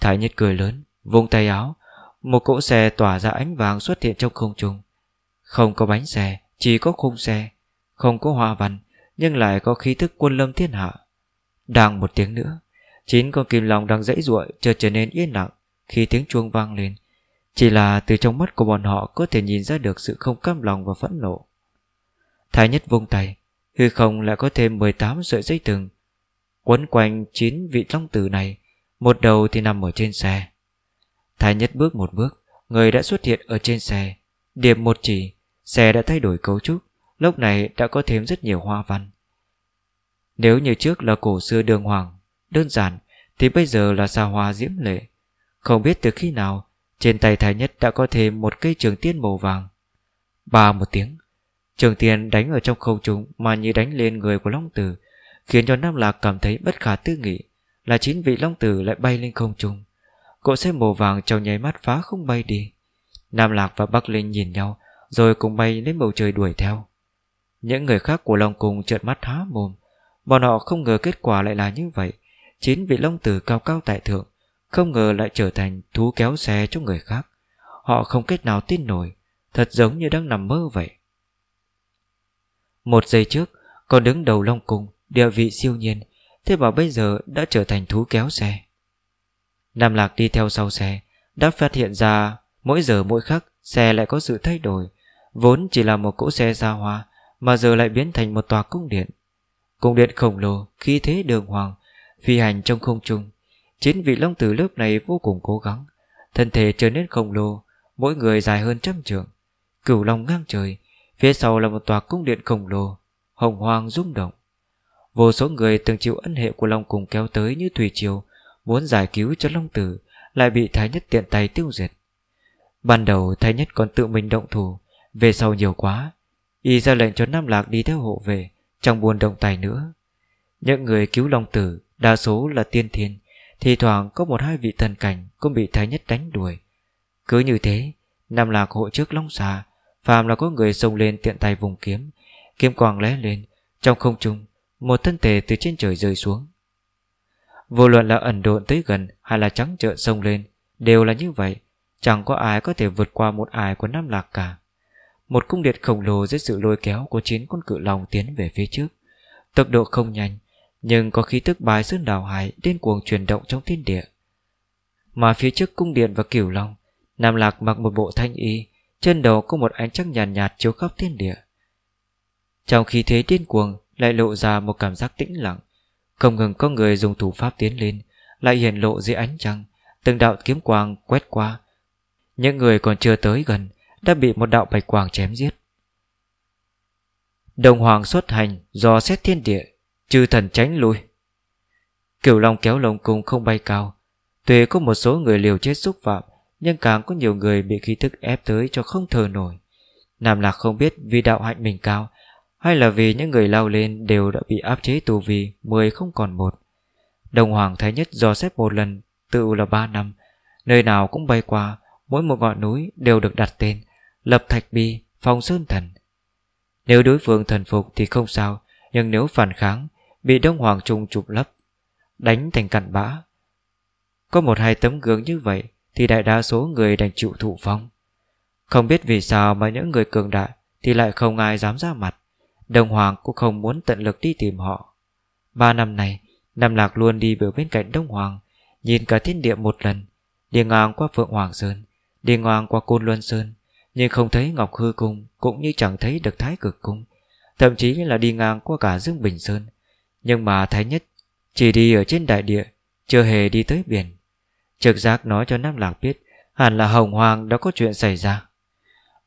Thái nhất cười lớn Vùng tay áo, Một cỗ xe tỏa ra ánh vàng xuất hiện trong không trung. Không có bánh xe, Chỉ có khung xe, Không có hoa văn, Nhưng lại có khí thức quân lâm thiên hạ. Đang một tiếng nữa, Chín con kim long đang dãy ruộng chợt trở nên yên lặng khi tiếng chuông vang lên. Chỉ là từ trong mắt của bọn họ có thể nhìn ra được sự không cam lòng và phẫn nộ. Thái nhất vung tay, hư không lại có thêm 18 sợi dây thừng quấn quanh chín vị long tử này, một đầu thì nằm ở trên xe. Thái nhất bước một bước, người đã xuất hiện ở trên xe. Điểm một chỉ, xe đã thay đổi cấu trúc, lúc này đã có thêm rất nhiều hoa văn. Nếu như trước là cổ xưa đường hoàng, đơn giản thì bây giờ là xa hoa diễm lệ. Không biết từ khi nào, trên tay Thái Nhất đã có thêm một cây trường tiên màu vàng. Ba một tiếng, trường tiên đánh ở trong không trung mà như đánh lên người của Long Tử, khiến cho Nam Lạc cảm thấy bất khả tư nghị là chín vị Long Tử lại bay lên không trung. Cỗ xe màu vàng trong nháy mắt phá không bay đi. Nam Lạc và Bắc Linh nhìn nhau, rồi cùng bay lên bầu trời đuổi theo. Những người khác của Long Cung trợn mắt há mồm, bọn họ không ngờ kết quả lại là như vậy. Chín vị long tử cao cao tại thượng không ngờ lại trở thành thú kéo xe cho người khác. Họ không cách nào tin nổi, Thật giống như đang nằm mơ vậy. Một giây trước Còn đứng đầu long cung, Địa vị siêu nhiên, Thế mà bây giờ đã trở thành thú kéo xe. Nam Lạc đi theo sau xe, Đã phát hiện ra Mỗi giờ mỗi khắc xe lại có sự thay đổi. Vốn chỉ là một cỗ xe xa hoa, Mà giờ lại biến thành một tòa cung điện. Cung điện khổng lồ, Khí thế đường hoàng, Phi hành trong không trung Chín vị long tử lớp này vô cùng cố gắng, Thân thể trở nên khổng lồ, Mỗi người dài hơn trăm trượng. Cửu long ngang trời, Phía sau là một tòa cung điện khổng lồ, Hồng hoang rung động. Vô số người từng chịu ân hệ của Long cùng kéo tới như thủy triều, Muốn giải cứu cho Long Tử, Lại bị Thái Nhất tiện tay tiêu diệt. Ban đầu, Thái Nhất còn tự mình động thủ, Về sau nhiều quá, Y ra lệnh cho Nam Lạc đi theo hộ về chẳng buồn động tài nữa. Những người cứu Long Tử, Đa số là tiên thiên thì thoảng có một hai vị thần cảnh Cũng bị Thái Nhất đánh đuổi. Cứ như thế, năm Lạc hộ trước Long xà, Phàm là có người xông lên tiện tay vùng kiếm. Kiếm quang lé lên, Trong không trung, Một thân thể từ trên trời rơi xuống. Vô luận là ẩn độn tới gần Hay là trắng trợn xông lên, Đều là như vậy. Chẳng có ai có thể vượt qua một ai của Nam Lạc cả. Một cung điện khổng lồ dưới sự lôi kéo của chiến con cự long tiến về phía trước. Tốc độ không nhanh nhưng có khí tức bài sơn đào hải Điên cuồng chuyển động trong thiên địa. Mà phía trước cung điện và cửu long Nam Lạc mặc một bộ thanh y Chân đầu có một ánh trăng nhàn nhạt, nhạt chiếu khắp thiên địa. Trong khí thế điên cuồng Lại lộ ra một cảm giác tĩnh lặng. Không ngừng có người dùng thủ pháp tiến lên Lại hiện lộ dưới ánh trăng Từng đạo kiếm quang quét qua. Những người còn chưa tới gần Đã bị một đạo bạch quang chém giết. Đồng hoàng xuất hành Do xét thiên địa Chư thần tránh lui. Cửu long kéo lồng cung không bay cao. Tuy có một số người liều chết xúc phạm Nhưng càng có nhiều người bị khí thức ép tới cho không thở nổi. Nam Lạc không biết vì đạo hạnh mình cao Hay là vì những người lao lên đều đã bị áp chế tù vì Mười không còn một. Đồng Hoàng Thái Nhất do xét một lần Tự là ba năm. Nơi nào cũng bay qua Mỗi một ngọn núi đều được đặt tên Lập Thạch Bi, Phong Sơn Thần. Nếu đối phương thần phục thì không sao Nhưng nếu phản kháng Bị Đông Hoàng Trung chụp lấp, Đánh thành cặn bã. Có một hai tấm gương như vậy Thì đại đa số người đành chịu thụ phong. Không biết vì sao mà những người cường đại Thì lại không ai dám ra mặt. Đồng Hoàng cũng không muốn tận lực đi tìm họ. Ba năm này, Nam Lạc luôn đi biểu bên cạnh Đông Hoàng, Nhìn cả thiên địa một lần, Đi ngang qua Phượng Hoàng Sơn, Đi ngang qua Côn Luân Sơn, Nhưng không thấy Ngọc Hư Cung Cũng như chẳng thấy được Thái Cực Cung, Thậm chí là đi ngang qua cả Dương Bình Sơn. Nhưng mà Thái Nhất Chỉ đi ở trên đại địa, Chưa hề đi tới biển. Trực giác nói cho Nam Lạc biết, Hẳn là Hồng Hoàng đã có chuyện xảy ra.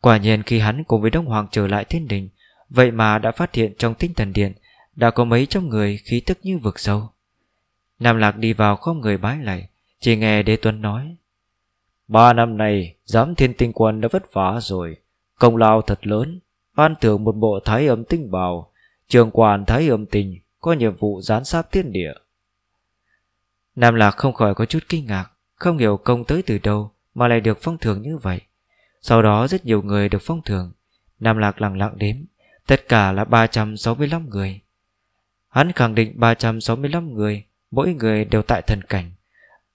Quả nhiên khi hắn cùng với Đông Hoàng trở lại thiên đình, Vậy mà đã phát hiện trong tinh thần điện Đã có mấy trăm người khí tức như vực sâu. Nam Lạc đi vào không người bái lại, Chỉ nghe Đế Tuấn nói, Ba năm này Giám thiên tinh quân đã vất vả rồi, Công lao thật lớn, Ban thưởng một bộ thái âm tinh bào, Trường quản thái âm tình có nhiệm vụ gián sát thiên địa. Nam Lạc không khỏi có chút kinh ngạc, Không hiểu công tới từ đâu Mà lại được phong thưởng như vậy. Sau đó rất nhiều người được phong thưởng. Nam Lạc lặng lặng đếm, Tất cả là 365 người. Hắn khẳng định 365 người, Mỗi người đều tại thần cảnh.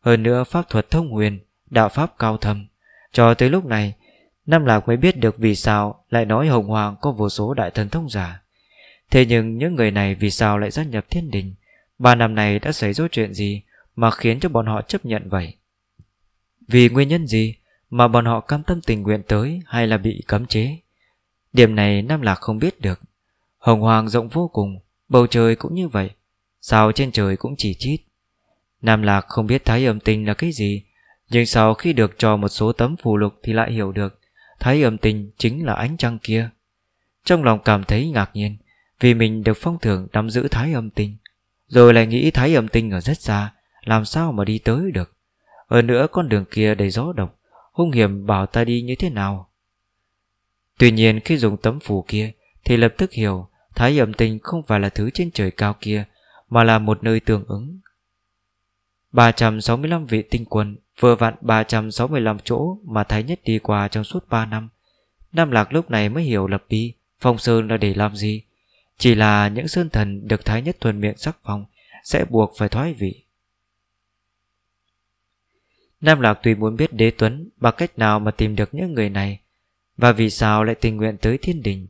Hơn nữa pháp thuật thông huyền, Đạo pháp cao thâm. Cho tới lúc này, Nam Lạc mới biết được vì sao Lại nói Hồng Hoàng có vô số đại thần thông giả. Thế nhưng những người này Vì sao lại gia nhập thiên đình? Ba năm này đã xảy ra chuyện gì Mà khiến cho bọn họ chấp nhận vậy? Vì nguyên nhân gì Mà bọn họ cam tâm tình nguyện tới Hay là bị cấm chế? Điểm này Nam Lạc không biết được. Hồng Hoàng rộng vô cùng, Bầu trời cũng như vậy, Sao trên trời cũng chỉ chít? Nam Lạc không biết thái âm tinh là cái gì, Nhưng sau khi được cho một số tấm phù lục Thì lại hiểu được, Thái âm tinh chính là ánh trăng kia. Trong lòng cảm thấy ngạc nhiên vì mình được phong thưởng nắm giữ thái âm tinh Rồi lại nghĩ thái âm tinh ở rất xa Làm sao mà đi tới được Hơn nữa con đường kia đầy gió độc Hung hiểm bảo ta đi như thế nào Tuy nhiên khi dùng tấm phù kia Thì lập tức hiểu Thái âm tinh không phải là thứ trên trời cao kia mà là một nơi tương ứng. 365 vị tinh quân vừa vặn 365 chỗ mà Thái Nhất đi qua trong suốt 3 năm. Nam Lạc lúc này mới hiểu lập bi, phong sơn là để làm gì. Chỉ là những sơn thần được Thái Nhất thuần miệng sắc phong sẽ buộc phải thoái vị. Nam Lạc tuy muốn biết đế tuấn bằng cách nào mà tìm được những người này và vì sao lại tình nguyện tới thiên đình,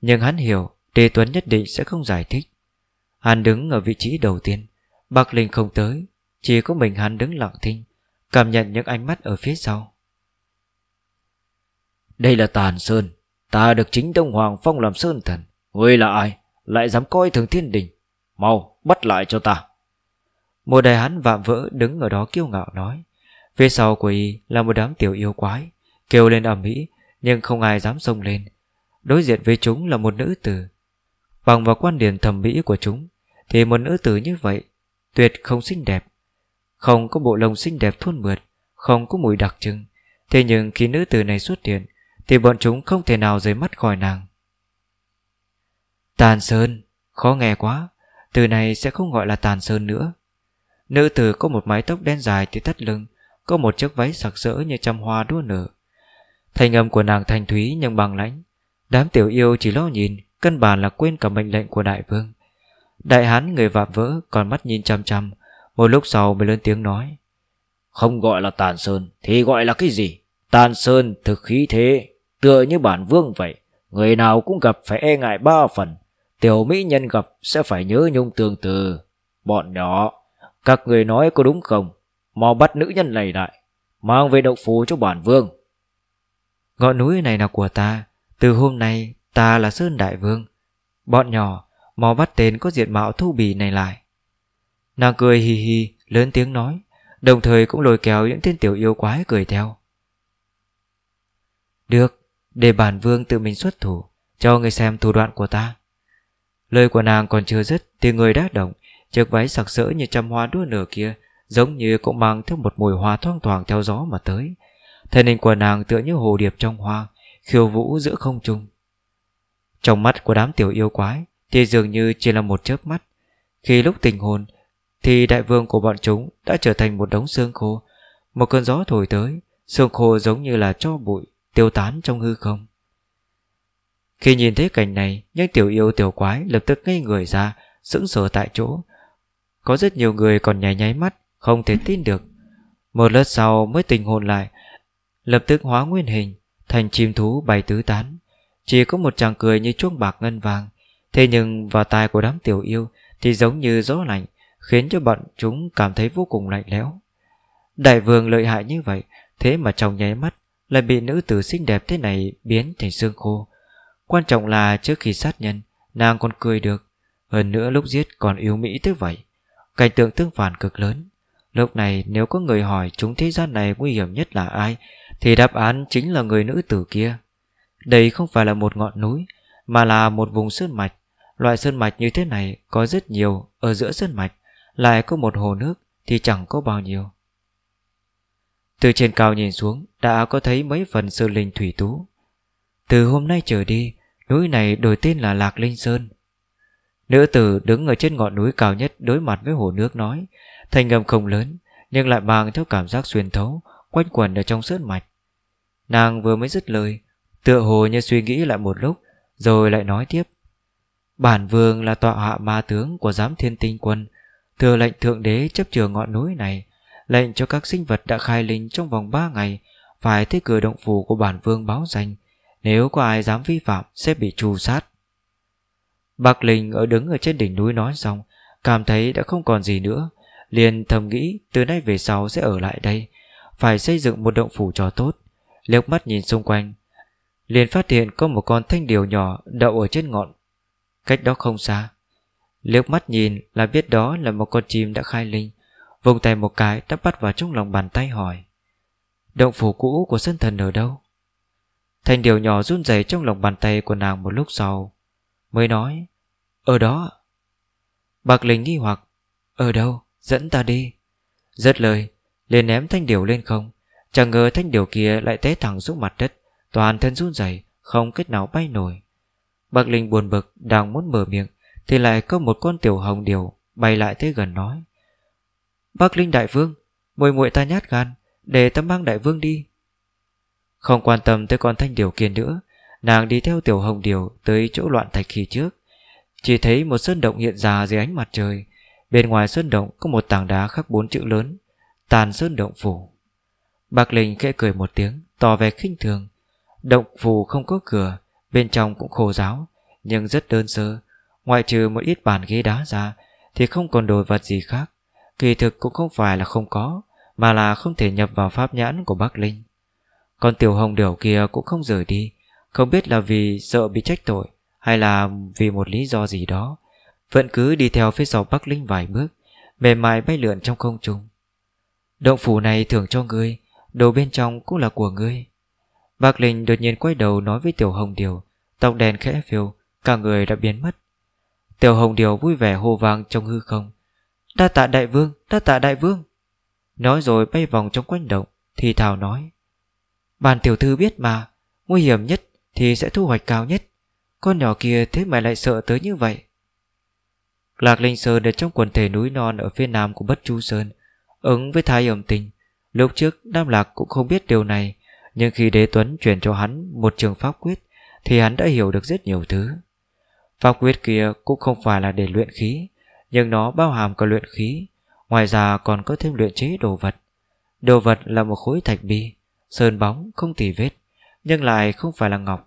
nhưng hắn hiểu đế tuấn nhất định sẽ không giải thích. Hắn đứng ở vị trí đầu tiên bạc Linh không tới Chỉ có mình hắn đứng lặng thinh Cảm nhận những ánh mắt ở phía sau Đây là Tàn Sơn Ta được chính Đông Hoàng Phong làm Sơn Thần Ngươi là ai lại dám coi thường thiên đình. Mau, bắt lại cho ta. Một đại hán vạm vỡ đứng ở đó kiêu ngạo nói. Phía sau của y là một đám tiểu yêu quái, Kêu lên ầm ĩ, Nhưng không ai dám xông lên. Đối diện với chúng là một nữ tử. Bằng vào quan điểm thẩm mỹ của chúng, thì một nữ tử như vậy Tuyệt không xinh đẹp. Không có bộ lông xinh đẹp thuôn mượt, Không có mùi đặc trưng, Thế nhưng khi nữ tử này xuất hiện, Thì bọn chúng không thể nào rời mắt khỏi nàng. Tàn sơn, Khó nghe quá, Từ này sẽ không gọi là tàn sơn nữa. Nữ tử có một mái tóc đen dài tới thắt lưng, Có một chiếc váy sặc sỡ như trăm hoa đua nở. Thanh âm của nàng thanh thúy nhưng bằng lãnh. Đám tiểu yêu chỉ lo nhìn, Căn bản là quên cả mệnh lệnh của đại vương. Đại hán người vạm vỡ Còn mắt nhìn chăm chăm Một lúc sau mới lớn tiếng nói. Không gọi là tàn sơn Thì gọi là cái gì? Tàn sơn thực khí thế, Tựa như bản vương vậy, Người nào cũng gặp phải e ngại ba phần. Tiểu mỹ nhân gặp sẽ phải nhớ nhung tương từ Bọn nhỏ, Các người nói có đúng không? Mau bắt nữ nhân này lại, Mang về đậu phủ cho bản vương. Ngọn núi này là của ta, Từ hôm nay ta là Sơn Đại Vương. Bọn nhỏ, Mau bắt tên có diện mạo thu bì này lại. Nàng cười hì hì, Lớn tiếng nói, Đồng thời cũng lôi kéo những tên tiểu yêu quái cười theo. Được, Để bản vương tự mình xuất thủ, Cho người xem thủ đoạn của ta. Lời của nàng còn chưa dứt Thì người đã động. Chiếc váy sặc sỡ như trăm hoa đua nở kia, Giống như cũng mang theo một mùi hoa thoang thoảng theo gió mà tới. Thân hình của nàng tựa như hồ điệp trong hoa, Khiêu vũ giữa không trung. Trong mắt của đám tiểu yêu quái Thì dường như chỉ là một chớp mắt. Khi lúc tình hồn Thì đại vương của bọn chúng đã trở thành một đống xương khô. Một cơn gió thổi tới, Xương khô giống như là cho bụi Tiêu tán trong hư không. Khi nhìn thấy cảnh này, Những tiểu yêu tiểu quái lập tức ngây người ra, Sững sờ tại chỗ. Có rất nhiều người còn nháy nháy mắt, Không thể tin được. Một lát sau mới tình hồn lại, Lập tức hóa nguyên hình, Thành chim thú bay tứ tán. Chỉ có một chàng cười như chuông bạc ngân vàng. Thế nhưng vào tai của đám tiểu yêu Thì giống như gió lạnh, Khiến cho bọn chúng cảm thấy vô cùng lạnh lẽo. Đại vương lợi hại như vậy, Thế mà trong nháy mắt Lại bị nữ tử xinh đẹp thế này biến thành xương khô. Quan trọng là trước khi sát nhân, Nàng còn cười được. Hơn nữa lúc giết còn yêu mỹ tới vậy. Cảnh tượng tương phản cực lớn. Lúc này nếu có người hỏi chúng thế gian này nguy hiểm nhất là ai, thì đáp án chính là người nữ tử kia. Đây không phải là một ngọn núi, Mà là một vùng sơn mạch. Loại sơn mạch như thế này có rất nhiều, Ở giữa sơn mạch Lại có một hồ nước thì chẳng có bao nhiêu. Từ trên cao nhìn xuống, Đã có thấy mấy phần sơn linh thủy tú. Từ hôm nay trở đi, Núi này đổi tên là Lạc Linh Sơn. Nữ tử đứng ở trên ngọn núi cao nhất Đối mặt với hồ nước nói Thành ngầm không lớn, Nhưng lại mang theo cảm giác xuyên thấu, Quanh quẩn ở trong sớt mạch. Nàng vừa mới dứt lời, Tựa hồ như suy nghĩ lại một lúc, Rồi lại nói tiếp. Bản vương là tọa hạ ma tướng của giám thiên tinh quân, Thừa lệnh thượng đế chấp trường ngọn núi này, Lệnh cho các sinh vật đã khai linh trong vòng 3 ngày, Phải tới cửa động phủ của bản vương báo danh nếu có ai dám vi phạm, sẽ bị trù sát. Bạc Linh ở đứng ở trên đỉnh núi nói xong, Cảm thấy đã không còn gì nữa. Liền thầm nghĩ, từ nay về sau sẽ ở lại đây, Phải xây dựng một động phủ cho tốt. Liếc mắt nhìn xung quanh, liền phát hiện có một con thanh điều nhỏ đậu ở trên ngọn, cách đó không xa. Liếc mắt nhìn là biết đó là một con chim đã khai linh vùng tay một cái đã bắt vào trong lòng bàn tay hỏi, động phủ cũ của sân thần ở đâu? Thanh điều nhỏ run rẩy trong lòng bàn tay của nàng một lúc sau, mới nói, ở đó bạc linh nghi hoặc, ở đâu? Dẫn ta đi. Rất lời, liền ném thanh điều lên không. Chẳng ngờ thanh điều kia lại té thẳng xuống mặt đất, Toàn thân run rẩy, Không cách nào bay nổi. Bạc Linh buồn bực, đang muốn mở miệng, Thì lại có một con tiểu hồng điều Bay lại tới gần nói, Bác Linh đại vương Mùi muội ta nhát gan, Để ta mang đại vương đi. Không quan tâm tới con thanh điều kia nữa, Nàng đi theo tiểu hồng điều Tới chỗ loạn thạch khi trước. Chỉ thấy một sơn động hiện ra dưới ánh mặt trời. Bên ngoài sơn động có một tảng đá khắc bốn chữ lớn, Tàn sơn động phủ. Bạc Linh khẽ cười một tiếng, Tỏ vẻ khinh thường. Động phủ không có cửa, Bên trong cũng khô giáo Nhưng rất đơn sơ. Ngoại trừ một ít bàn ghế đá ra, Thì không còn đồ vật gì khác. Kỳ thực cũng không phải là không có, Mà là không thể nhập vào pháp nhãn của Bắc Linh. Còn tiểu hồng điểu kia cũng không rời đi Không biết là vì sợ bị trách tội Hay là vì một lý do gì đó Vẫn cứ đi theo phía sau Bắc Linh vài bước Mềm mại bay lượn trong không trung. Động phủ này thưởng cho ngươi Đồ bên trong cũng là của ngươi. Bác Linh đột nhiên quay đầu nói với Tiểu Hồng Điều Tóc đèn khẽ phiêu Cả người đã biến mất. Tiểu Hồng Điều vui vẻ hô vang trong hư không Đa tạ đại vương, đa tạ đại vương. Nói rồi bay vòng trong quanh động Thì Thảo nói Bàn tiểu thư biết mà, Nguy hiểm nhất thì sẽ thu hoạch cao nhất. Con nhỏ kia thế mà lại sợ tới như vậy? Lạc Linh Sơn ở trong quần thể núi non Ở phía nam của Bất Chu Sơn, Ứng với thái ẩm tình Lúc trước, Nam Lạc cũng không biết điều này, Nhưng khi đế tuấn chuyển cho hắn Một trường pháp quyết, Thì hắn đã hiểu được rất nhiều thứ. Pháp quyết kia cũng không phải là để luyện khí, Nhưng nó bao hàm cả luyện khí, Ngoài ra còn có thêm luyện chế đồ vật. Đồ vật là một khối thạch bi. Sơn bóng không tỉ vết, Nhưng lại không phải là ngọc.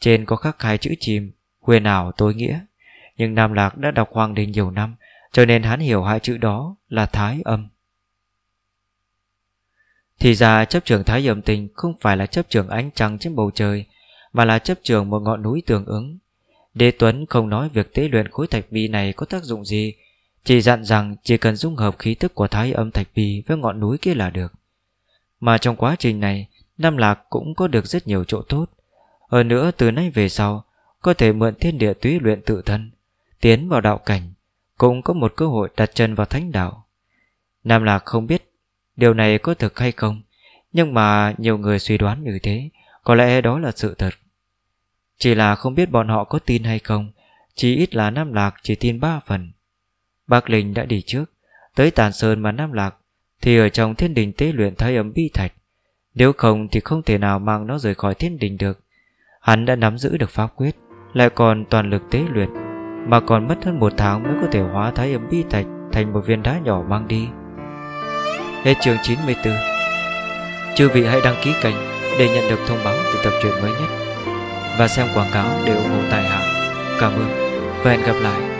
Trên có khắc hai chữ chìm, Huyền ảo tối nghĩa. Nhưng Nam Lạc đã đọc Hoàng Đình nhiều năm, Cho nên hắn hiểu hai chữ đó là thái âm. Thì ra chấp trường thái âm tình Không phải là chấp trường ánh trăng trên bầu trời, Mà là chấp trường một ngọn núi tương ứng. Đế Tuấn không nói việc tế luyện khối thạch bi này có tác dụng gì, Chỉ dặn rằng chỉ cần dung hợp khí tức của thái âm thạch bi với ngọn núi kia là được. Mà trong quá trình này, Nam Lạc cũng có được rất nhiều chỗ tốt. Hơn nữa, từ nay về sau, Có thể mượn thiên địa túy luyện tự thân, Tiến vào đạo cảnh, Cũng có một cơ hội đặt chân vào thánh đạo. Nam Lạc không biết Điều này có thực hay không, Nhưng mà nhiều người suy đoán như thế, Có lẽ đó là sự thật. Chỉ là không biết bọn họ có tin hay không, Chỉ ít là Nam Lạc chỉ tin ba phần. Bác Linh đã đi trước, Tới Tàn Sơn mà Nam Lạc thì ở trong thiên đình tế luyện thái ấm bi thạch, nếu không thì không thể nào mang nó rời khỏi thiên đình được. Hắn đã nắm giữ được pháp quyết, Lại còn toàn lực tế luyện, Mà còn mất hơn một tháng mới có thể hóa thái âm bi thạch Thành một viên đá nhỏ mang đi. Hết chương 94 Chư vị hãy đăng ký kênh Để nhận được thông báo từ tập truyện mới nhất. Và xem quảng cáo để ủng hộ tài hạ. Cảm ơn và hẹn gặp lại.